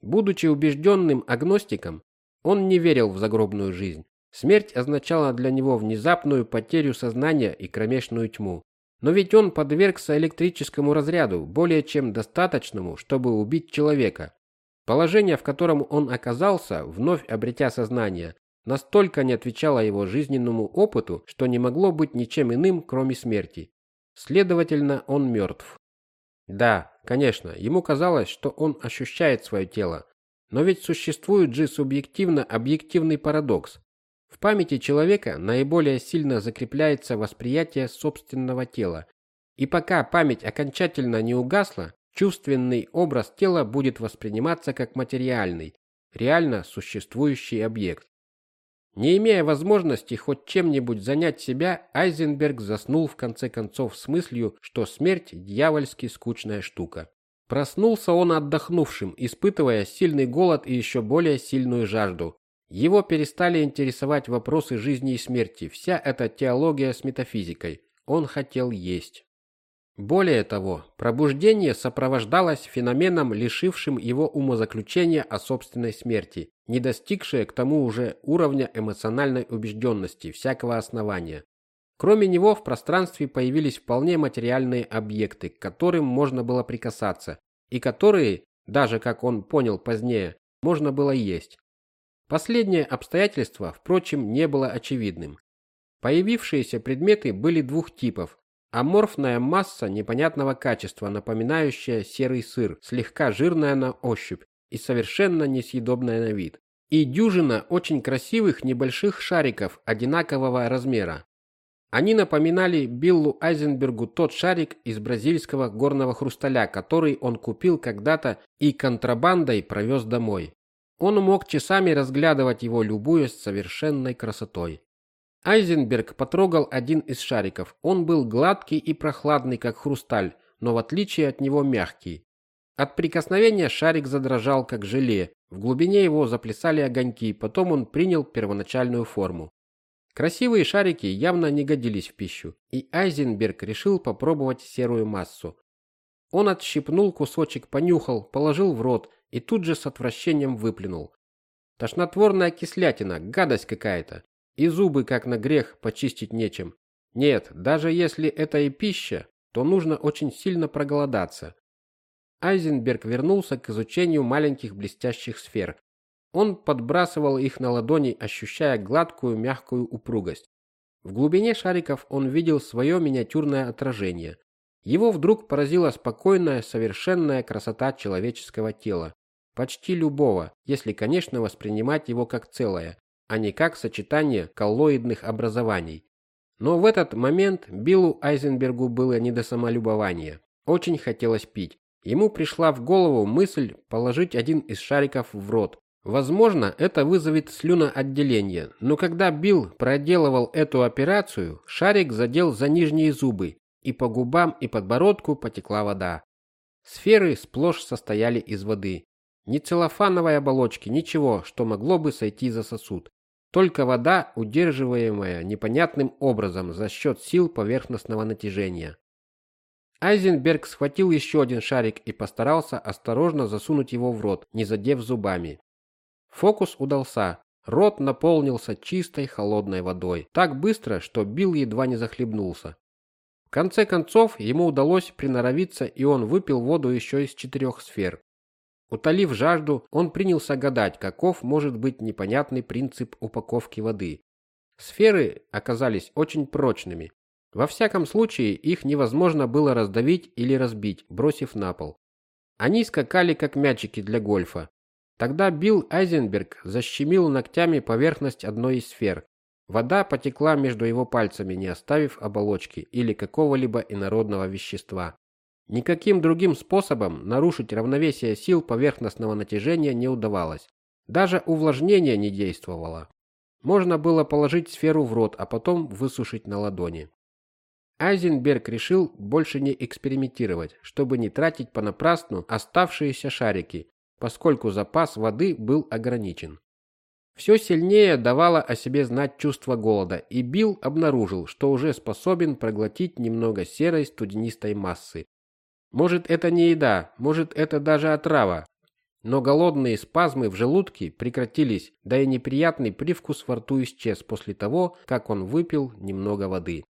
Будучи убежденным агностиком, он не верил в загробную жизнь. Смерть означала для него внезапную потерю сознания и кромешную тьму. Но ведь он подвергся электрическому разряду, более чем достаточному, чтобы убить человека. Положение, в котором он оказался, вновь обретя сознание, настолько не отвечало его жизненному опыту, что не могло быть ничем иным, кроме смерти. Следовательно, он мертв. Да, конечно, ему казалось, что он ощущает свое тело. Но ведь существует же субъективно-объективный парадокс. В памяти человека наиболее сильно закрепляется восприятие собственного тела. И пока память окончательно не угасла, чувственный образ тела будет восприниматься как материальный, реально существующий объект. Не имея возможности хоть чем-нибудь занять себя, Айзенберг заснул в конце концов с мыслью, что смерть дьявольски скучная штука. Проснулся он отдохнувшим, испытывая сильный голод и еще более сильную жажду. Его перестали интересовать вопросы жизни и смерти, вся эта теология с метафизикой. Он хотел есть. Более того, пробуждение сопровождалось феноменом, лишившим его умозаключения о собственной смерти, не достигшее к тому уже уровня эмоциональной убежденности всякого основания. Кроме него в пространстве появились вполне материальные объекты, к которым можно было прикасаться, и которые, даже как он понял позднее, можно было есть. Последнее обстоятельство, впрочем, не было очевидным. Появившиеся предметы были двух типов, Аморфная масса непонятного качества, напоминающая серый сыр, слегка жирная на ощупь и совершенно несъедобная на вид. И дюжина очень красивых небольших шариков одинакового размера. Они напоминали Биллу Айзенбергу тот шарик из бразильского горного хрусталя, который он купил когда-то и контрабандой провез домой. Он мог часами разглядывать его, любуясь совершенной красотой. Айзенберг потрогал один из шариков. Он был гладкий и прохладный, как хрусталь, но в отличие от него мягкий. От прикосновения шарик задрожал, как желе. В глубине его заплясали огоньки, потом он принял первоначальную форму. Красивые шарики явно не годились в пищу, и Айзенберг решил попробовать серую массу. Он отщипнул кусочек, понюхал, положил в рот и тут же с отвращением выплюнул. Тошнотворная кислятина, гадость какая-то. И зубы, как на грех, почистить нечем. Нет, даже если это и пища, то нужно очень сильно проголодаться. Айзенберг вернулся к изучению маленьких блестящих сфер. Он подбрасывал их на ладони, ощущая гладкую, мягкую упругость. В глубине шариков он видел свое миниатюрное отражение. Его вдруг поразила спокойная, совершенная красота человеческого тела. Почти любого, если, конечно, воспринимать его как целое, а не как сочетание коллоидных образований. Но в этот момент Биллу Айзенбергу было не до самолюбования. Очень хотелось пить. Ему пришла в голову мысль положить один из шариков в рот. Возможно, это вызовет слюноотделение, но когда Билл проделывал эту операцию, шарик задел за нижние зубы, и по губам и подбородку потекла вода. Сферы сплошь состояли из воды. Ни целлофановой оболочки, ничего, что могло бы сойти за сосуд. Только вода, удерживаемая непонятным образом за счет сил поверхностного натяжения. Айзенберг схватил еще один шарик и постарался осторожно засунуть его в рот, не задев зубами. Фокус удался. Рот наполнился чистой холодной водой, так быстро, что Билл едва не захлебнулся. В конце концов, ему удалось приноровиться, и он выпил воду еще из четырех сфер. Утолив жажду, он принялся гадать, каков может быть непонятный принцип упаковки воды. Сферы оказались очень прочными. Во всяком случае, их невозможно было раздавить или разбить, бросив на пол. Они скакали как мячики для гольфа. Тогда Билл Айзенберг защемил ногтями поверхность одной из сфер. Вода потекла между его пальцами, не оставив оболочки или какого-либо инородного вещества. Никаким другим способом нарушить равновесие сил поверхностного натяжения не удавалось. Даже увлажнение не действовало. Можно было положить сферу в рот, а потом высушить на ладони. Айзенберг решил больше не экспериментировать, чтобы не тратить понапрасну оставшиеся шарики, поскольку запас воды был ограничен. Все сильнее давало о себе знать чувство голода, и Билл обнаружил, что уже способен проглотить немного серой студенистой массы, может, это не еда, может, это даже отрава. Но голодные спазмы в желудке прекратились, да и неприятный привкус во рту исчез после того, как он выпил немного воды.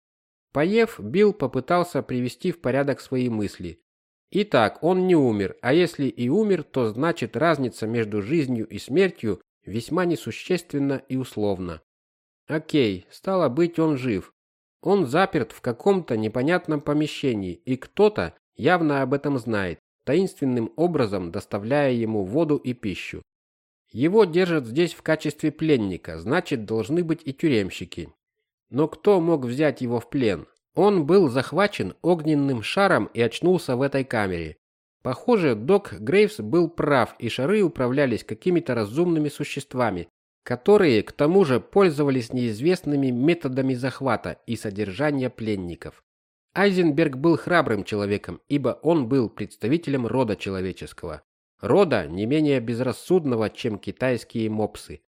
Поев, Билл попытался привести в порядок свои мысли. Итак, он не умер, а если и умер, то значит разница между жизнью и смертью весьма несущественна и условна. Окей, стало быть, он жив. Он заперт в каком-то непонятном помещении, и кто-то явно об этом знает. таинственным образом доставляя ему воду и пищу. Его держат здесь в качестве пленника, значит, должны быть и тюремщики. Но кто мог взять его в плен? Он был захвачен огненным шаром и очнулся в этой камере. Похоже, док Грейвс был прав, и шары управлялись какими-то разумными существами, которые, к тому же, пользовались неизвестными методами захвата и содержания пленников. Айзенберг был храбрым человеком, ибо он был представителем рода человеческого. Рода не менее безрассудного, чем китайские мопсы.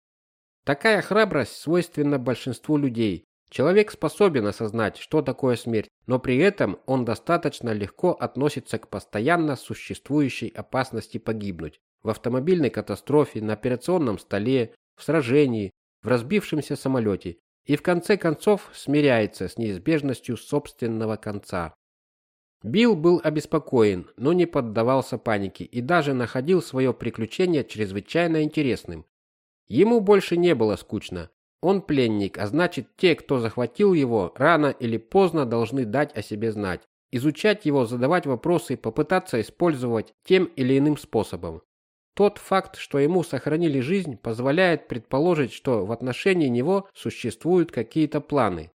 Такая храбрость свойственна большинству людей, Человек способен осознать, что такое смерть, но при этом он достаточно легко относится к постоянно существующей опасности погибнуть в автомобильной катастрофе, на операционном столе, в сражении, в разбившемся самолете и в конце концов смиряется с неизбежностью собственного конца. Билл был обеспокоен, но не поддавался панике и даже находил свое приключение чрезвычайно интересным. Ему больше не было скучно. Он пленник, а значит, те, кто захватил его, рано или поздно должны дать о себе знать, изучать его, задавать вопросы попытаться использовать тем или иным способом. Тот факт, что ему сохранили жизнь, позволяет предположить, что в отношении него существуют какие-то планы.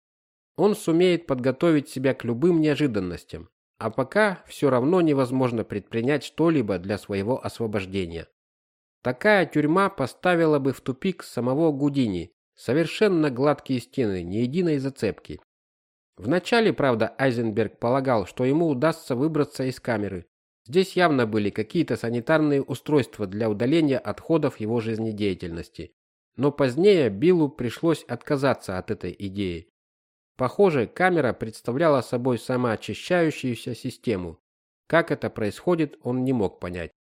Он сумеет подготовить себя к любым неожиданностям, а пока все равно невозможно предпринять что-либо для своего освобождения. Такая тюрьма поставила бы в тупик самого Гудини, Совершенно гладкие стены, ни единой зацепки. Вначале, правда, Айзенберг полагал, что ему удастся выбраться из камеры. Здесь явно были какие-то санитарные устройства для удаления отходов его жизнедеятельности. Но позднее Биллу пришлось отказаться от этой идеи. Похоже, камера представляла собой самоочищающуюся систему. Как это происходит, он не мог понять.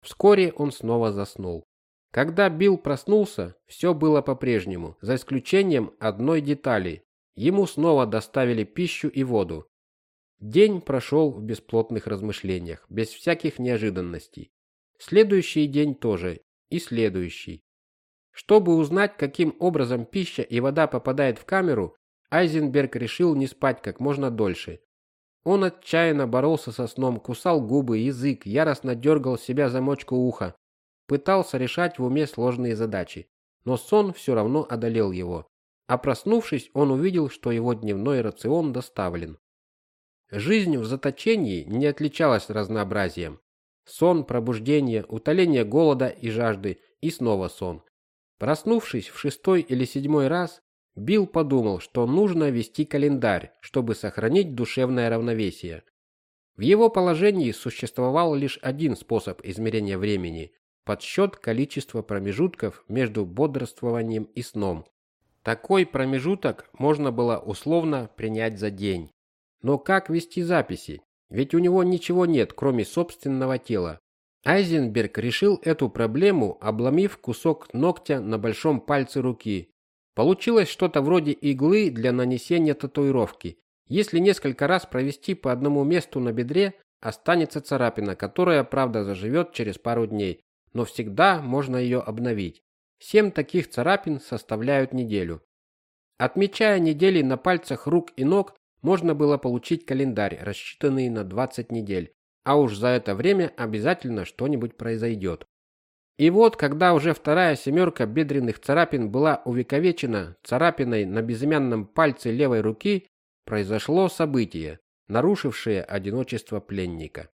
Вскоре он снова заснул. Когда Билл проснулся, все было по-прежнему, за исключением одной детали. Ему снова доставили пищу и воду. День прошел в бесплотных размышлениях, без всяких неожиданностей. Следующий день тоже, и следующий. Чтобы узнать, каким образом пища и вода попадают в камеру, Айзенберг решил не спать как можно дольше. Он отчаянно боролся со сном, кусал губы, язык, яростно дергал себя за мочку уха, пытался решать в уме сложные задачи, но сон все равно одолел его. А проснувшись, он увидел, что его дневной рацион доставлен. Жизнь в заточении не отличалась разнообразием. Сон, пробуждение, утоление голода и жажды и снова сон. Проснувшись в шестой или седьмой раз, Билл подумал, что нужно вести календарь, чтобы сохранить душевное равновесие. В его положении существовал лишь один способ измерения времени подсчет количества промежутков между бодрствованием и сном. Такой промежуток можно было условно принять за день. Но как вести записи? Ведь у него ничего нет, кроме собственного тела. Айзенберг решил эту проблему, обломив кусок ногтя на большом пальце руки. Получилось что-то вроде иглы для нанесения татуировки. Если несколько раз провести по одному месту на бедре, останется царапина, которая, правда, заживет через пару дней но всегда можно ее обновить. Семь таких царапин составляют неделю. Отмечая недели на пальцах рук и ног, можно было получить календарь, рассчитанный на 20 недель, а уж за это время обязательно что-нибудь произойдет. И вот, когда уже вторая семерка бедренных царапин была увековечена царапиной на безымянном пальце левой руки, произошло событие, нарушившее одиночество пленника.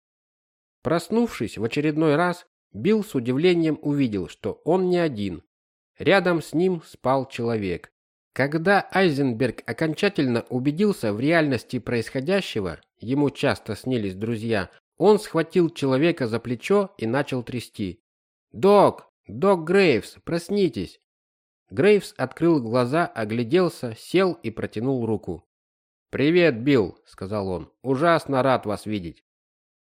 Проснувшись в очередной раз, Билл с удивлением увидел, что он не один. Рядом с ним спал человек. Когда Айзенберг окончательно убедился в реальности происходящего, ему часто снились друзья, он схватил человека за плечо и начал трясти. «Док! Док Грейвс, проснитесь!» Грейвс открыл глаза, огляделся, сел и протянул руку. «Привет, Билл», — сказал он. «Ужасно рад вас видеть».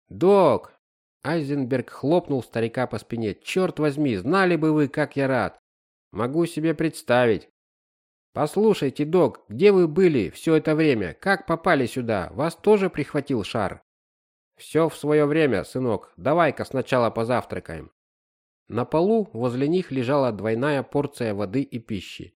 «Док, Айзенберг хлопнул старика по спине. «Черт возьми, знали бы вы, как я рад!» «Могу себе представить!» «Послушайте, док, где вы были все это время? Как попали сюда? Вас тоже прихватил шар?» «Все в свое время, сынок. Давай-ка сначала позавтракаем». На полу возле них лежала двойная порция воды и пищи.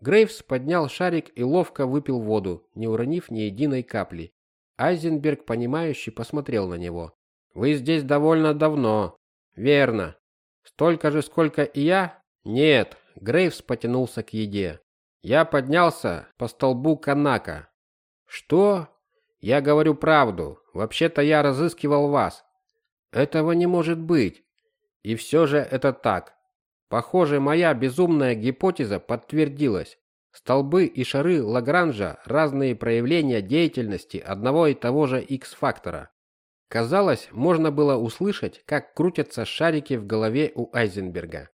Грейвс поднял шарик и ловко выпил воду, не уронив ни единой капли. Айзенберг, понимающе посмотрел на него. Вы здесь довольно давно. Верно. Столько же, сколько и я? Нет. Грейвс потянулся к еде. Я поднялся по столбу Канака. Что? Я говорю правду. Вообще-то я разыскивал вас. Этого не может быть. И все же это так. Похоже, моя безумная гипотеза подтвердилась. Столбы и шары Лагранжа – разные проявления деятельности одного и того же X-фактора. Казалось, можно было услышать, как крутятся шарики в голове у Айзенберга.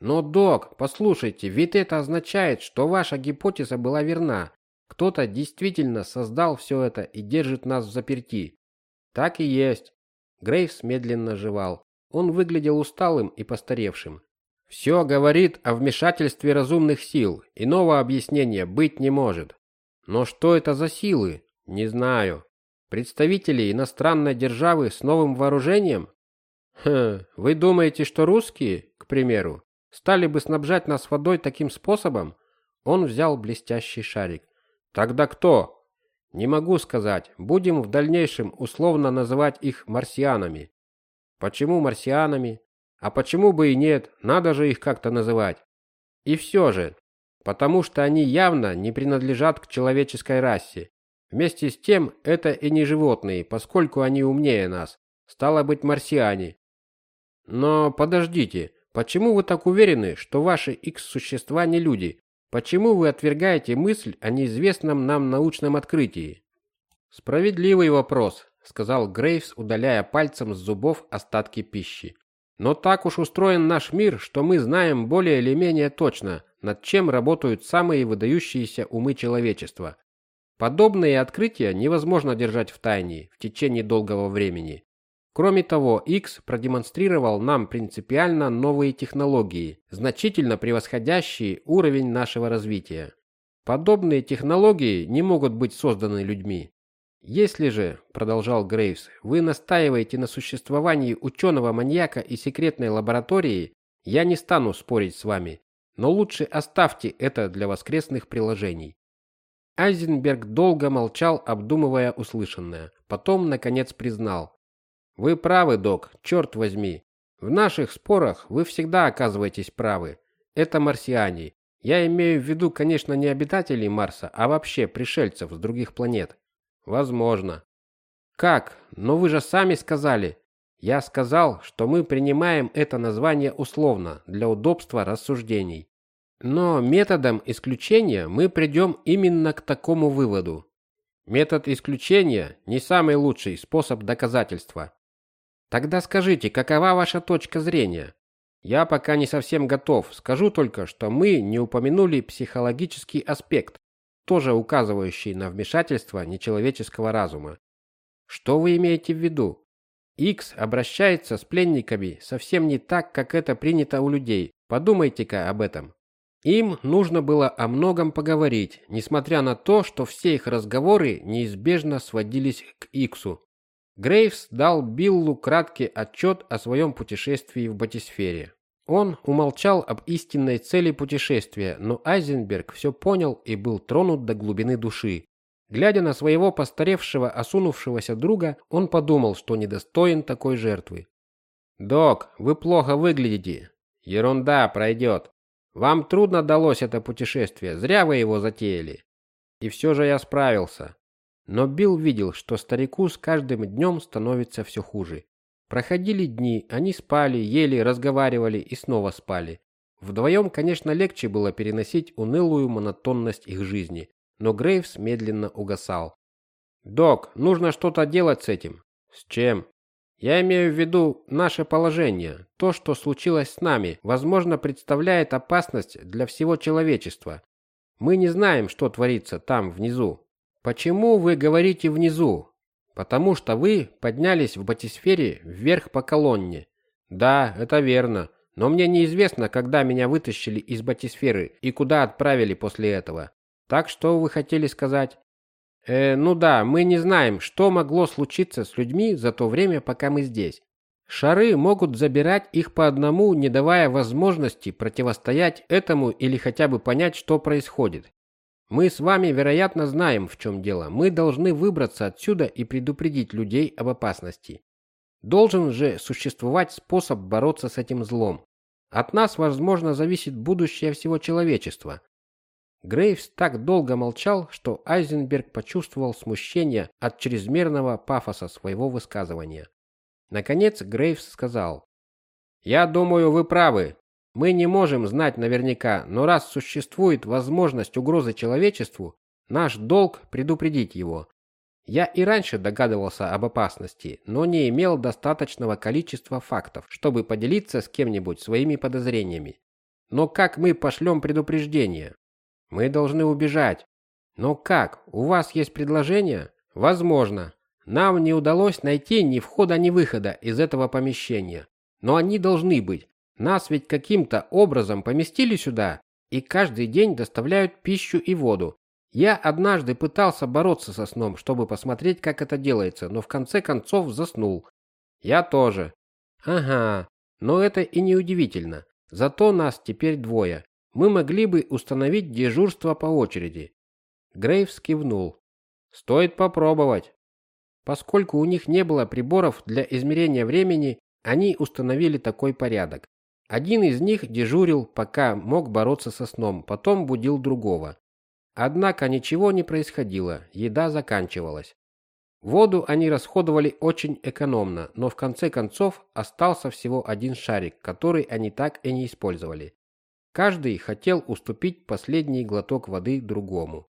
Но, док, послушайте, ведь это означает, что ваша гипотеза была верна. Кто-то действительно создал все это и держит нас в заперти. Так и есть. Грейвс медленно жевал. Он выглядел усталым и постаревшим. Все говорит о вмешательстве разумных сил, иного объяснения быть не может. Но что это за силы? Не знаю. Представители иностранной державы с новым вооружением? Хм, вы думаете, что русские, к примеру, стали бы снабжать нас водой таким способом? Он взял блестящий шарик. Тогда кто? Не могу сказать. Будем в дальнейшем условно называть их марсианами. Почему марсианами? А почему бы и нет, надо же их как-то называть. И все же, потому что они явно не принадлежат к человеческой расе. Вместе с тем, это и не животные, поскольку они умнее нас. Стало быть, марсиане. Но подождите, почему вы так уверены, что ваши X-существа не люди? Почему вы отвергаете мысль о неизвестном нам научном открытии? Справедливый вопрос, сказал Грейвс, удаляя пальцем с зубов остатки пищи. Но так уж устроен наш мир, что мы знаем более или менее точно, над чем работают самые выдающиеся умы человечества. Подобные открытия невозможно держать в тайне в течение долгого времени. Кроме того, X продемонстрировал нам принципиально новые технологии, значительно превосходящие уровень нашего развития. Подобные технологии не могут быть созданы людьми. Если же, продолжал Грейвс, вы настаиваете на существовании ученого-маньяка и секретной лаборатории, я не стану спорить с вами, но лучше оставьте это для воскресных приложений. Айзенберг долго молчал, обдумывая услышанное. Потом, наконец, признал. «Вы правы, док, черт возьми. В наших спорах вы всегда оказываетесь правы. Это марсиане. Я имею в виду, конечно, не обитателей Марса, а вообще пришельцев с других планет. Возможно. Как? Но вы же сами сказали. Я сказал, что мы принимаем это название условно, для удобства рассуждений. Но методом исключения мы придем именно к такому выводу. Метод исключения не самый лучший способ доказательства. Тогда скажите, какова ваша точка зрения? Я пока не совсем готов, скажу только, что мы не упомянули психологический аспект, тоже указывающий на вмешательство нечеловеческого разума. Что вы имеете в виду? X обращается с пленниками совсем не так, как это принято у людей. Подумайте-ка об этом. Им нужно было о многом поговорить, несмотря на то, что все их разговоры неизбежно сводились к Иксу. Грейвс дал Биллу краткий отчет о своем путешествии в Батисфере. Он умолчал об истинной цели путешествия, но Айзенберг все понял и был тронут до глубины души. Глядя на своего постаревшего, осунувшегося друга, он подумал, что недостоин такой жертвы. «Док, вы плохо выглядите. Ерунда, пройдет. Вам трудно далось это путешествие, зря вы его затеяли. И все же я справился». Но Билл видел, что старику с каждым днем становится все хуже. Проходили дни, они спали, ели, разговаривали и снова спали. Вдвоем, конечно, легче было переносить унылую монотонность их жизни, но Грейвс медленно угасал. «Док, нужно что-то делать с этим». «С чем?» «Я имею в виду наше положение. То, что случилось с нами, возможно, представляет опасность для всего человечества. Мы не знаем, что творится там, внизу». «Почему вы говорите «внизу»?» Потому что вы поднялись в батисфере вверх по колонне. Да, это верно. Но мне неизвестно, когда меня вытащили из батисферы и куда отправили после этого. Так что вы хотели сказать? Э, ну да, мы не знаем, что могло случиться с людьми за то время, пока мы здесь. Шары могут забирать их по одному, не давая возможности противостоять этому или хотя бы понять, что происходит. Мы с вами, вероятно, знаем, в чем дело. Мы должны выбраться отсюда и предупредить людей об опасности. Должен же существовать способ бороться с этим злом. От нас, возможно, зависит будущее всего человечества. Грейвс так долго молчал, что Айзенберг почувствовал смущение от чрезмерного пафоса своего высказывания. Наконец Грейвс сказал: "Я думаю, вы правы. Мы не можем знать наверняка, но раз существует возможность угрозы человечеству, наш долг предупредить его. Я и раньше догадывался об опасности, но не имел достаточного количества фактов, чтобы поделиться с кем-нибудь своими подозрениями. Но как мы пошлем предупреждение? Мы должны убежать. Но как? У вас есть предложение? Возможно. Нам не удалось найти ни входа, ни выхода из этого помещения. Но они должны быть. Нас ведь каким-то образом поместили сюда и каждый день доставляют пищу и воду. Я однажды пытался бороться со сном, чтобы посмотреть, как это делается, но в конце концов заснул. Я тоже. Ага, но это и не удивительно. Зато нас теперь двое. Мы могли бы установить дежурство по очереди. Грейвс кивнул. Стоит попробовать. Поскольку у них не было приборов для измерения времени, они установили такой порядок. Один из них дежурил, пока мог бороться со сном, потом будил другого. Однако ничего не происходило, еда заканчивалась. Воду они расходовали очень экономно, но в конце концов остался всего один шарик, который они так и не использовали. Каждый хотел уступить последний глоток воды другому.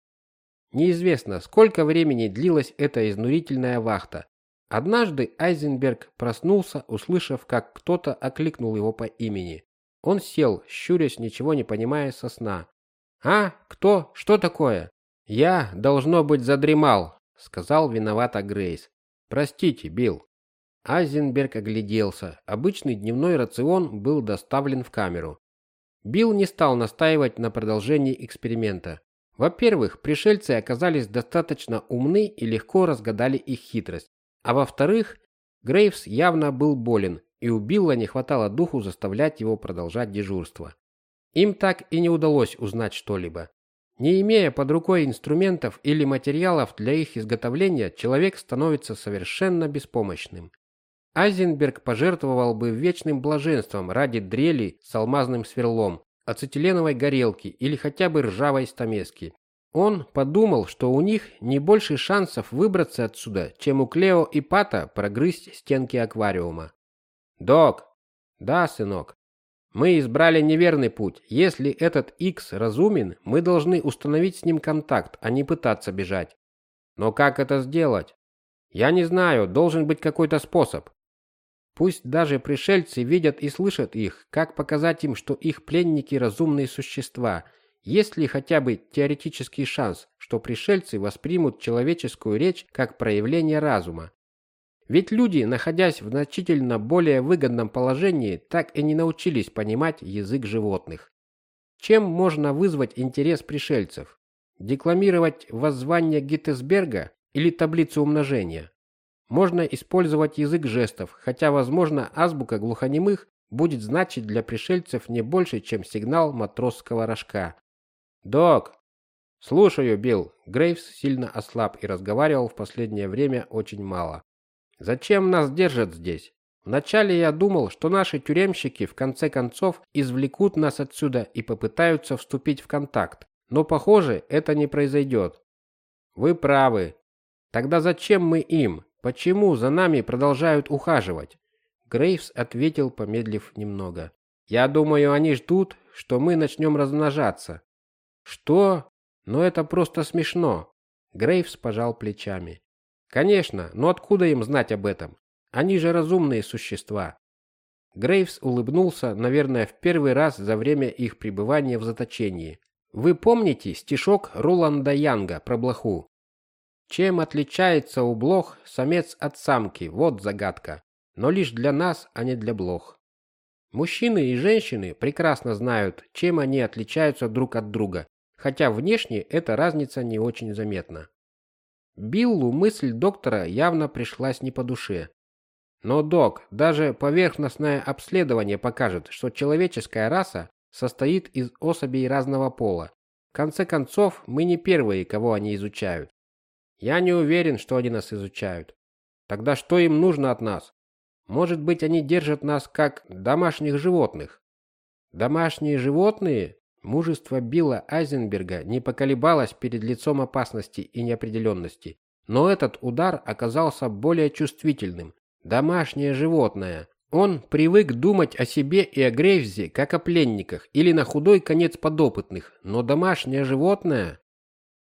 Неизвестно, сколько времени длилась эта изнурительная вахта, Однажды Айзенберг проснулся, услышав, как кто-то окликнул его по имени. Он сел, щурясь, ничего не понимая со сна. «А? Кто? Что такое?» «Я, должно быть, задремал», — сказал виновато Грейс. «Простите, Билл». Айзенберг огляделся. Обычный дневной рацион был доставлен в камеру. Билл не стал настаивать на продолжении эксперимента. Во-первых, пришельцы оказались достаточно умны и легко разгадали их хитрость. А во-вторых, Грейвс явно был болен, и у Билла не хватало духу заставлять его продолжать дежурство. Им так и не удалось узнать что-либо. Не имея под рукой инструментов или материалов для их изготовления, человек становится совершенно беспомощным. Айзенберг пожертвовал бы вечным блаженством ради дрели с алмазным сверлом, ацетиленовой горелки или хотя бы ржавой стамески. Он подумал, что у них не больше шансов выбраться отсюда, чем у Клео и Пата прогрызть стенки аквариума. «Док!» «Да, сынок. Мы избрали неверный путь. Если этот X разумен, мы должны установить с ним контакт, а не пытаться бежать. Но как это сделать? Я не знаю, должен быть какой-то способ. Пусть даже пришельцы видят и слышат их, как показать им, что их пленники разумные существа – есть ли хотя бы теоретический шанс, что пришельцы воспримут человеческую речь как проявление разума? Ведь люди, находясь в значительно более выгодном положении, так и не научились понимать язык животных. Чем можно вызвать интерес пришельцев? Декламировать воззвание Гиттесберга или таблицу умножения? Можно использовать язык жестов, хотя, возможно, азбука глухонемых будет значить для пришельцев не больше, чем сигнал матросского рожка. «Док!» «Слушаю, Билл». Грейвс сильно ослаб и разговаривал в последнее время очень мало. «Зачем нас держат здесь? Вначале я думал, что наши тюремщики в конце концов извлекут нас отсюда и попытаются вступить в контакт. Но, похоже, это не произойдет». «Вы правы. Тогда зачем мы им? Почему за нами продолжают ухаживать?» Грейвс ответил, помедлив немного. «Я думаю, они ждут, что мы начнем размножаться. Что? Но это просто смешно. Грейвс пожал плечами. Конечно, но откуда им знать об этом? Они же разумные существа. Грейвс улыбнулся, наверное, в первый раз за время их пребывания в заточении. Вы помните стишок Роланда Янга про блоху? Чем отличается у блох самец от самки? Вот загадка. Но лишь для нас, а не для блох. Мужчины и женщины прекрасно знают, чем они отличаются друг от друга, хотя внешне эта разница не очень заметна. Биллу мысль доктора явно пришлась не по душе. Но, док, даже поверхностное обследование покажет, что человеческая раса состоит из особей разного пола. В конце концов, мы не первые, кого они изучают. Я не уверен, что они нас изучают. Тогда что им нужно от нас? Может быть, они держат нас как домашних животных. Домашние животные? Мужество Билла Айзенберга не поколебалось перед лицом опасности и неопределенности. Но этот удар оказался более чувствительным. Домашнее животное. Он привык думать о себе и о Грейвзе как о пленниках или на худой конец подопытных, но домашнее животное...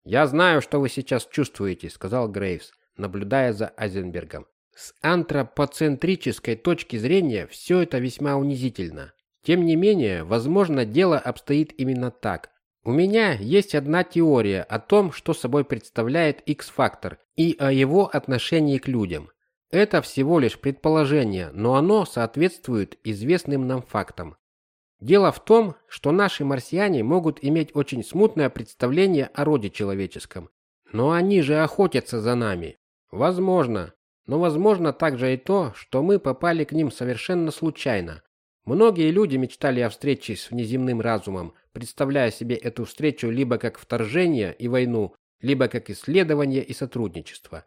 «Я знаю, что вы сейчас чувствуете», — сказал Грейвс, наблюдая за Айзенбергом. С антропоцентрической точки зрения все это весьма унизительно. Тем не менее, возможно, дело обстоит именно так. У меня есть одна теория о том, что собой представляет X-фактор и о его отношении к людям. Это всего лишь предположение, но оно соответствует известным нам фактам. Дело в том, что наши марсиане могут иметь очень смутное представление о роде человеческом. Но они же охотятся за нами. Возможно. Но возможно также и то, что мы попали к ним совершенно случайно. Многие люди мечтали о встрече с внеземным разумом, представляя себе эту встречу либо как вторжение и войну, либо как исследование и сотрудничество.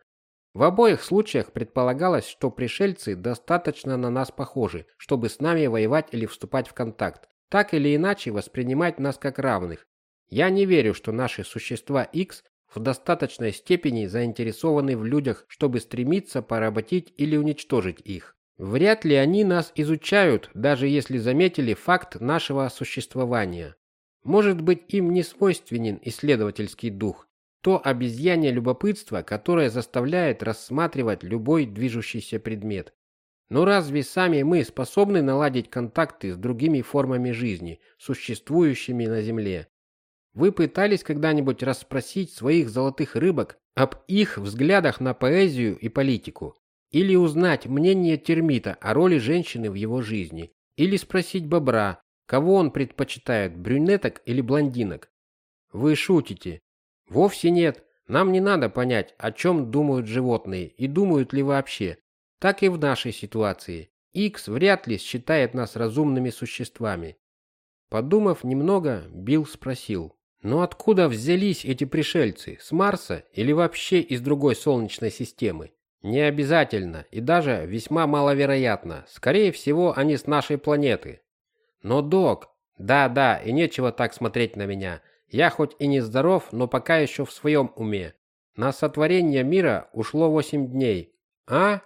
В обоих случаях предполагалось, что пришельцы достаточно на нас похожи, чтобы с нами воевать или вступать в контакт, так или иначе воспринимать нас как равных. Я не верю, что наши существа X в достаточной степени заинтересованы в людях, чтобы стремиться поработить или уничтожить их. Вряд ли они нас изучают, даже если заметили факт нашего существования. Может быть, им не свойственен исследовательский дух, то обезьянье любопытство, которое заставляет рассматривать любой движущийся предмет. Но разве сами мы способны наладить контакты с другими формами жизни, существующими на Земле? Вы пытались когда-нибудь расспросить своих золотых рыбок об их взглядах на поэзию и политику? Или узнать мнение термита о роли женщины в его жизни. Или спросить бобра, кого он предпочитает, брюнеток или блондинок. Вы шутите. Вовсе нет. Нам не надо понять, о чем думают животные и думают ли вообще. Так и в нашей ситуации. X вряд ли считает нас разумными существами. Подумав немного, Билл спросил. Но «Ну откуда взялись эти пришельцы? С Марса или вообще из другой солнечной системы? Не обязательно и даже весьма маловероятно. Скорее всего, они с нашей планеты. Но, док, да-да, и нечего так смотреть на меня. Я хоть и не здоров, но пока еще в своем уме. На сотворение мира ушло восемь дней. А?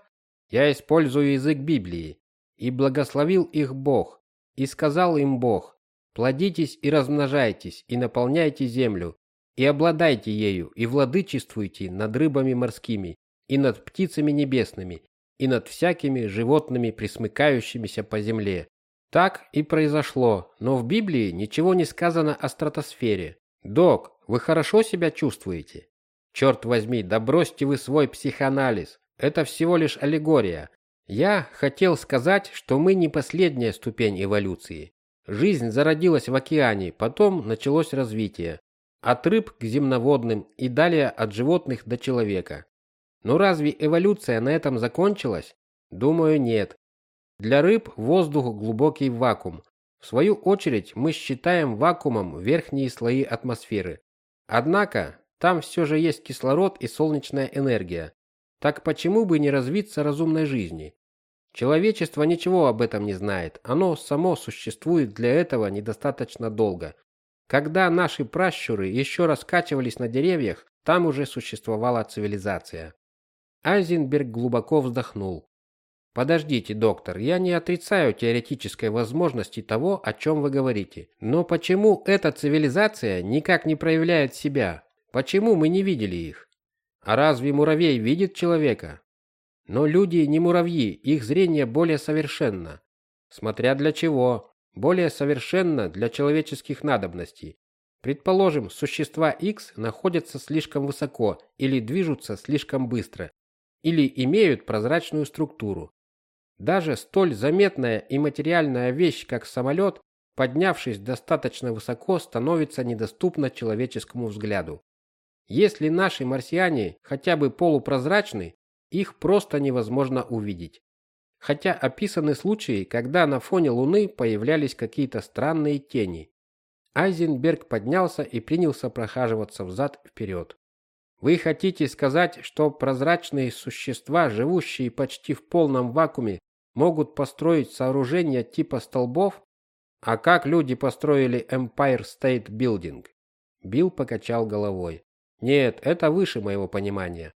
Я использую язык Библии. И благословил их Бог. И сказал им Бог, плодитесь и размножайтесь, и наполняйте землю, и обладайте ею, и владычествуйте над рыбами морскими, и над птицами небесными, и над всякими животными, присмыкающимися по земле. Так и произошло, но в Библии ничего не сказано о стратосфере. Док, вы хорошо себя чувствуете? Черт возьми, да бросьте вы свой психоанализ. Это всего лишь аллегория. Я хотел сказать, что мы не последняя ступень эволюции. Жизнь зародилась в океане, потом началось развитие. От рыб к земноводным и далее от животных до человека. Но разве эволюция на этом закончилась? Думаю, нет. Для рыб воздух глубокий вакуум. В свою очередь мы считаем вакуумом верхние слои атмосферы. Однако, там все же есть кислород и солнечная энергия. Так почему бы не развиться разумной жизни? Человечество ничего об этом не знает. Оно само существует для этого недостаточно долго. Когда наши пращуры еще раскачивались на деревьях, там уже существовала цивилизация. Айзенберг глубоко вздохнул. Подождите, доктор, я не отрицаю теоретической возможности того, о чем вы говорите. Но почему эта цивилизация никак не проявляет себя? Почему мы не видели их? А разве муравей видит человека? Но люди не муравьи, их зрение более совершенно. Смотря для чего. Более совершенно для человеческих надобностей. Предположим, существа X находятся слишком высоко или движутся слишком быстро, или имеют прозрачную структуру. Даже столь заметная и материальная вещь, как самолет, поднявшись достаточно высоко, становится недоступна человеческому взгляду. Если наши марсиане хотя бы полупрозрачны, их просто невозможно увидеть. Хотя описаны случаи, когда на фоне Луны появлялись какие-то странные тени. Айзенберг поднялся и принялся прохаживаться взад-вперед. Вы хотите сказать, что прозрачные существа, живущие почти в полном вакууме, могут построить сооружения типа столбов? А как люди построили Empire State Building? Билл покачал головой. Нет, это выше моего понимания.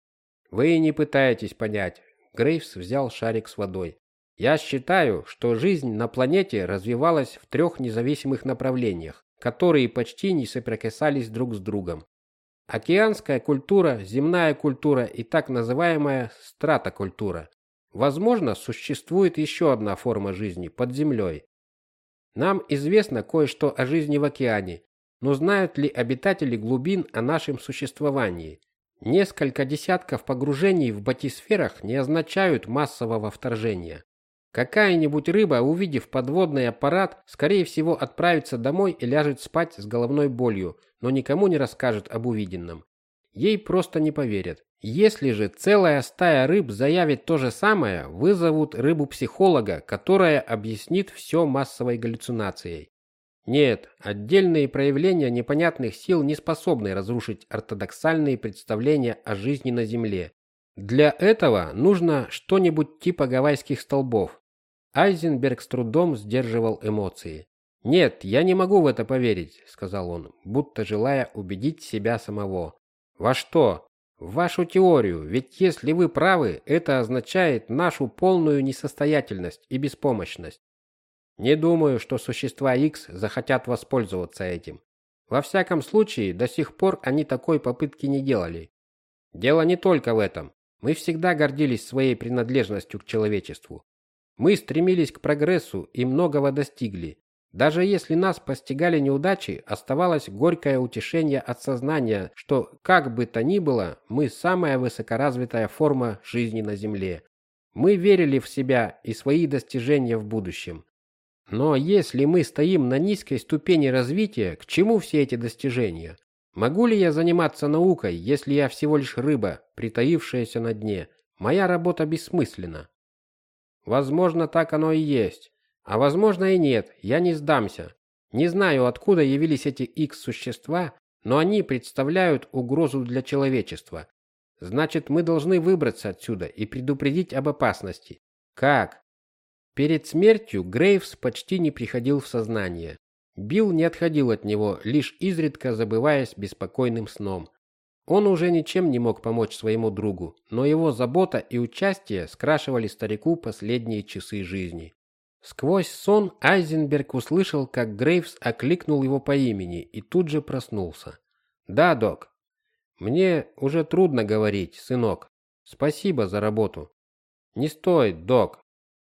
Вы не пытаетесь понять. Грейвс взял шарик с водой. Я считаю, что жизнь на планете развивалась в трех независимых направлениях, которые почти не соприкасались друг с другом. Океанская культура, земная культура и так называемая стратокультура. Возможно, существует еще одна форма жизни под землей. Нам известно кое-что о жизни в океане, но знают ли обитатели глубин о нашем существовании? Несколько десятков погружений в батисферах не означают массового вторжения. Какая-нибудь рыба, увидев подводный аппарат, скорее всего отправится домой и ляжет спать с головной болью, но никому не расскажет об увиденном. Ей просто не поверят. Если же целая стая рыб заявит то же самое, вызовут рыбу-психолога, которая объяснит все массовой галлюцинацией. Нет, отдельные проявления непонятных сил не способны разрушить ортодоксальные представления о жизни на Земле. Для этого нужно что-нибудь типа гавайских столбов, Айзенберг с трудом сдерживал эмоции. «Нет, я не могу в это поверить», — сказал он, будто желая убедить себя самого. «Во что?» «В вашу теорию, ведь если вы правы, это означает нашу полную несостоятельность и беспомощность. Не думаю, что существа X захотят воспользоваться этим. Во всяком случае, до сих пор они такой попытки не делали. Дело не только в этом. Мы всегда гордились своей принадлежностью к человечеству. Мы стремились к прогрессу и многого достигли. Даже если нас постигали неудачи, оставалось горькое утешение от сознания, что, как бы то ни было, мы самая высокоразвитая форма жизни на Земле. Мы верили в себя и свои достижения в будущем. Но если мы стоим на низкой ступени развития, к чему все эти достижения? Могу ли я заниматься наукой, если я всего лишь рыба, притаившаяся на дне? Моя работа бессмысленна. Возможно, так оно и есть. А возможно и нет, я не сдамся. Не знаю, откуда явились эти X-существа, но они представляют угрозу для человечества. Значит, мы должны выбраться отсюда и предупредить об опасности. Как? Перед смертью Грейвс почти не приходил в сознание. Билл не отходил от него, лишь изредка забываясь беспокойным сном. Он уже ничем не мог помочь своему другу, но его забота и участие скрашивали старику последние часы жизни. Сквозь сон Айзенберг услышал, как Грейвс окликнул его по имени и тут же проснулся. «Да, док. Мне уже трудно говорить, сынок. Спасибо за работу». «Не стоит, док.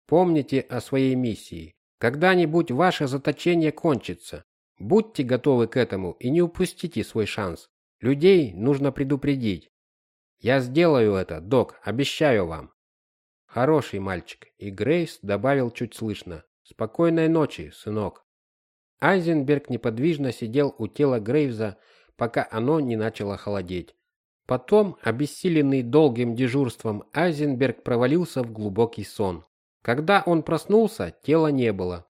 Помните о своей миссии. Когда-нибудь ваше заточение кончится. Будьте готовы к этому и не упустите свой шанс. Людей нужно предупредить. Я сделаю это, док, обещаю вам. Хороший мальчик. И Грейс добавил чуть слышно. Спокойной ночи, сынок. Айзенберг неподвижно сидел у тела Грейвза, пока оно не начало холодеть. Потом, обессиленный долгим дежурством, Айзенберг провалился в глубокий сон. Когда он проснулся, тела не было.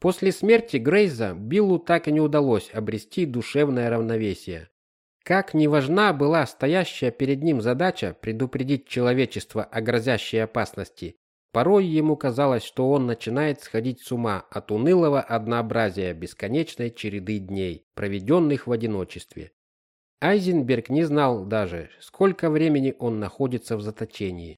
После смерти Грейза Биллу так и не удалось обрести душевное равновесие. Как не важна была стоящая перед ним задача предупредить человечество о грозящей опасности, порой ему казалось, что он начинает сходить с ума от унылого однообразия бесконечной череды дней, проведенных в одиночестве. Айзенберг не знал даже, сколько времени он находится в заточении.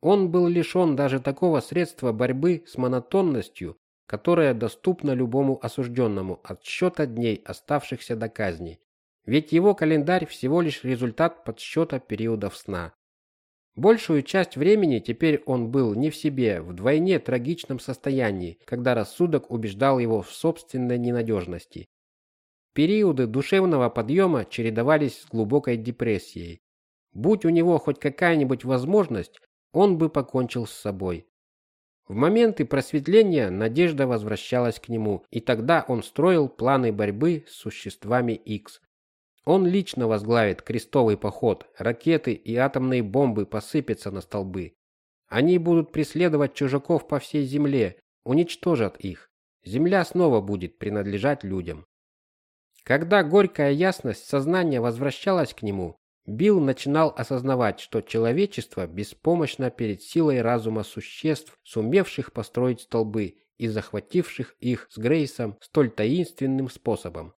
Он был лишен даже такого средства борьбы с монотонностью, которое доступно любому осужденному от счета дней, оставшихся до казни. Ведь его календарь всего лишь результат подсчета периодов сна. Большую часть времени теперь он был не в себе, в двойне трагичном состоянии, когда рассудок убеждал его в собственной ненадежности. Периоды душевного подъема чередовались с глубокой депрессией. Будь у него хоть какая-нибудь возможность, он бы покончил с собой. В моменты просветления надежда возвращалась к нему, и тогда он строил планы борьбы с существами X, он лично возглавит крестовый поход, ракеты и атомные бомбы посыпятся на столбы. Они будут преследовать чужаков по всей земле, уничтожат их. Земля снова будет принадлежать людям. Когда горькая ясность сознания возвращалась к нему, Билл начинал осознавать, что человечество беспомощно перед силой разума существ, сумевших построить столбы и захвативших их с Грейсом столь таинственным способом.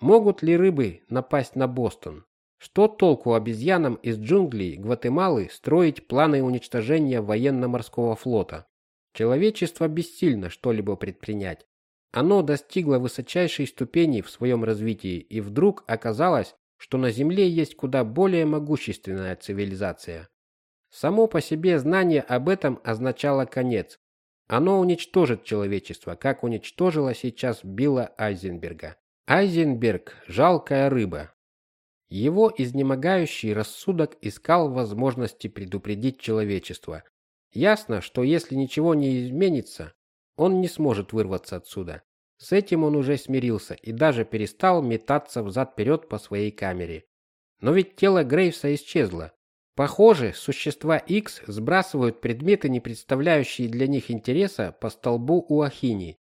Могут ли рыбы напасть на Бостон? Что толку обезьянам из джунглей Гватемалы строить планы уничтожения военно-морского флота? Человечество бессильно что-либо предпринять. Оно достигло высочайшей ступени в своем развитии и вдруг оказалось, что на Земле есть куда более могущественная цивилизация. Само по себе знание об этом означало конец. Оно уничтожит человечество, как уничтожило сейчас Билла Айзенберга. Айзенберг – жалкая рыба. Его изнемогающий рассудок искал возможности предупредить человечество. Ясно, что если ничего не изменится, он не сможет вырваться отсюда. С этим он уже смирился и даже перестал метаться взад-вперед по своей камере. Но ведь тело Грейвса исчезло. Похоже, существа X сбрасывают предметы, не представляющие для них интереса, по столбу у Ахини.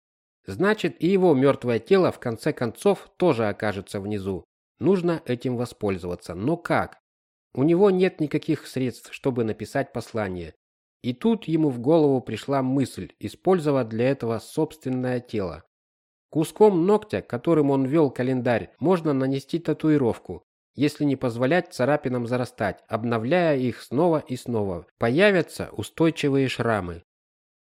Значит, и его мертвое тело в конце концов тоже окажется внизу. Нужно этим воспользоваться. Но как? У него нет никаких средств, чтобы написать послание. И тут ему в голову пришла мысль использовать для этого собственное тело. Куском ногтя, которым он вел календарь, можно нанести татуировку, если не позволять царапинам зарастать, обновляя их снова и снова. Появятся устойчивые шрамы.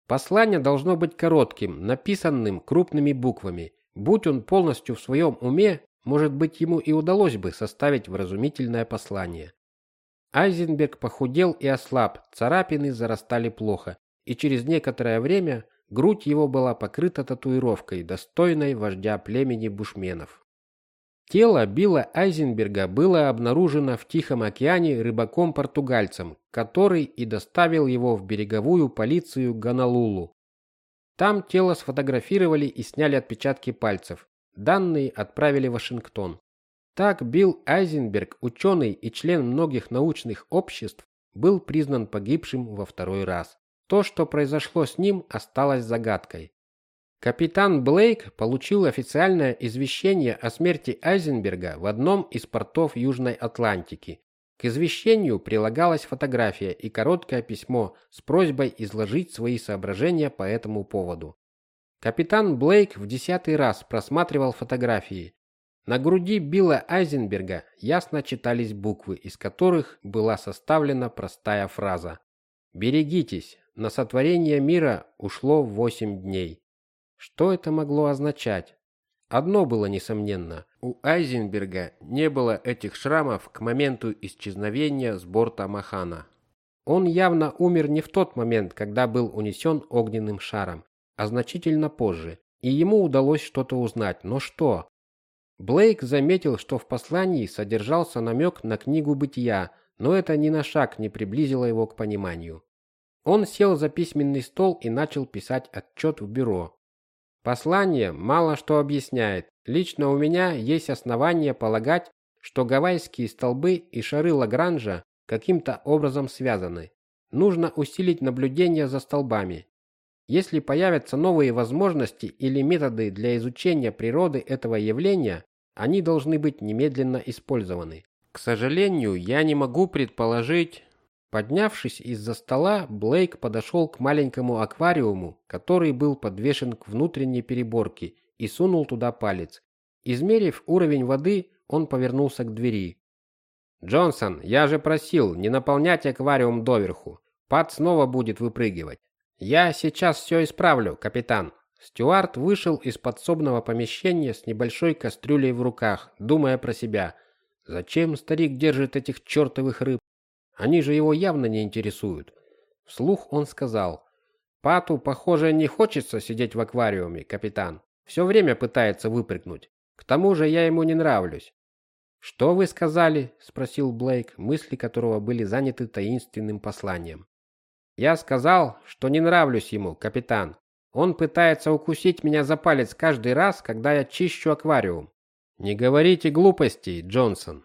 Послание должно быть коротким, написанным крупными буквами. Будь он полностью в своем уме, может быть, ему и удалось бы составить вразумительное послание. Айзенберг похудел и ослаб, царапины зарастали плохо, и через некоторое время Грудь его была покрыта татуировкой, достойной вождя племени бушменов. Тело Билла Айзенберга было обнаружено в Тихом океане рыбаком-португальцем, который и доставил его в береговую полицию Ганалулу. Там тело сфотографировали и сняли отпечатки пальцев. Данные отправили в Вашингтон. Так Билл Айзенберг, ученый и член многих научных обществ, был признан погибшим во второй раз. То, что произошло с ним, осталось загадкой. Капитан Блейк получил официальное извещение о смерти Айзенберга в одном из портов Южной Атлантики. К извещению прилагалась фотография и короткое письмо с просьбой изложить свои соображения по этому поводу. Капитан Блейк в десятый раз просматривал фотографии. На груди Билла Айзенберга ясно читались буквы, из которых была составлена простая фраза «Берегитесь, на сотворение мира ушло восемь дней. Что это могло означать? Одно было несомненно. У Айзенберга не было этих шрамов к моменту исчезновения с борта Махана. Он явно умер не в тот момент, когда был унесен огненным шаром, а значительно позже, и ему удалось что-то узнать. Но что? Блейк заметил, что в послании содержался намек на книгу бытия, но это ни на шаг не приблизило его к пониманию. Он сел за письменный стол и начал писать отчет в бюро. Послание мало что объясняет. Лично у меня есть основания полагать, что гавайские столбы и шары Лагранжа каким-то образом связаны. Нужно усилить наблюдение за столбами. Если появятся новые возможности или методы для изучения природы этого явления, они должны быть немедленно использованы. К сожалению, я не могу предположить, Поднявшись из-за стола, Блейк подошел к маленькому аквариуму, который был подвешен к внутренней переборке, и сунул туда палец. Измерив уровень воды, он повернулся к двери. «Джонсон, я же просил не наполнять аквариум доверху. Пад снова будет выпрыгивать». «Я сейчас все исправлю, капитан». Стюарт вышел из подсобного помещения с небольшой кастрюлей в руках, думая про себя. «Зачем старик держит этих чертовых рыб? Они же его явно не интересуют. Вслух он сказал. «Пату, похоже, не хочется сидеть в аквариуме, капитан. Все время пытается выпрыгнуть. К тому же я ему не нравлюсь». «Что вы сказали?» – спросил Блейк, мысли которого были заняты таинственным посланием. «Я сказал, что не нравлюсь ему, капитан. Он пытается укусить меня за палец каждый раз, когда я чищу аквариум». «Не говорите глупостей, Джонсон.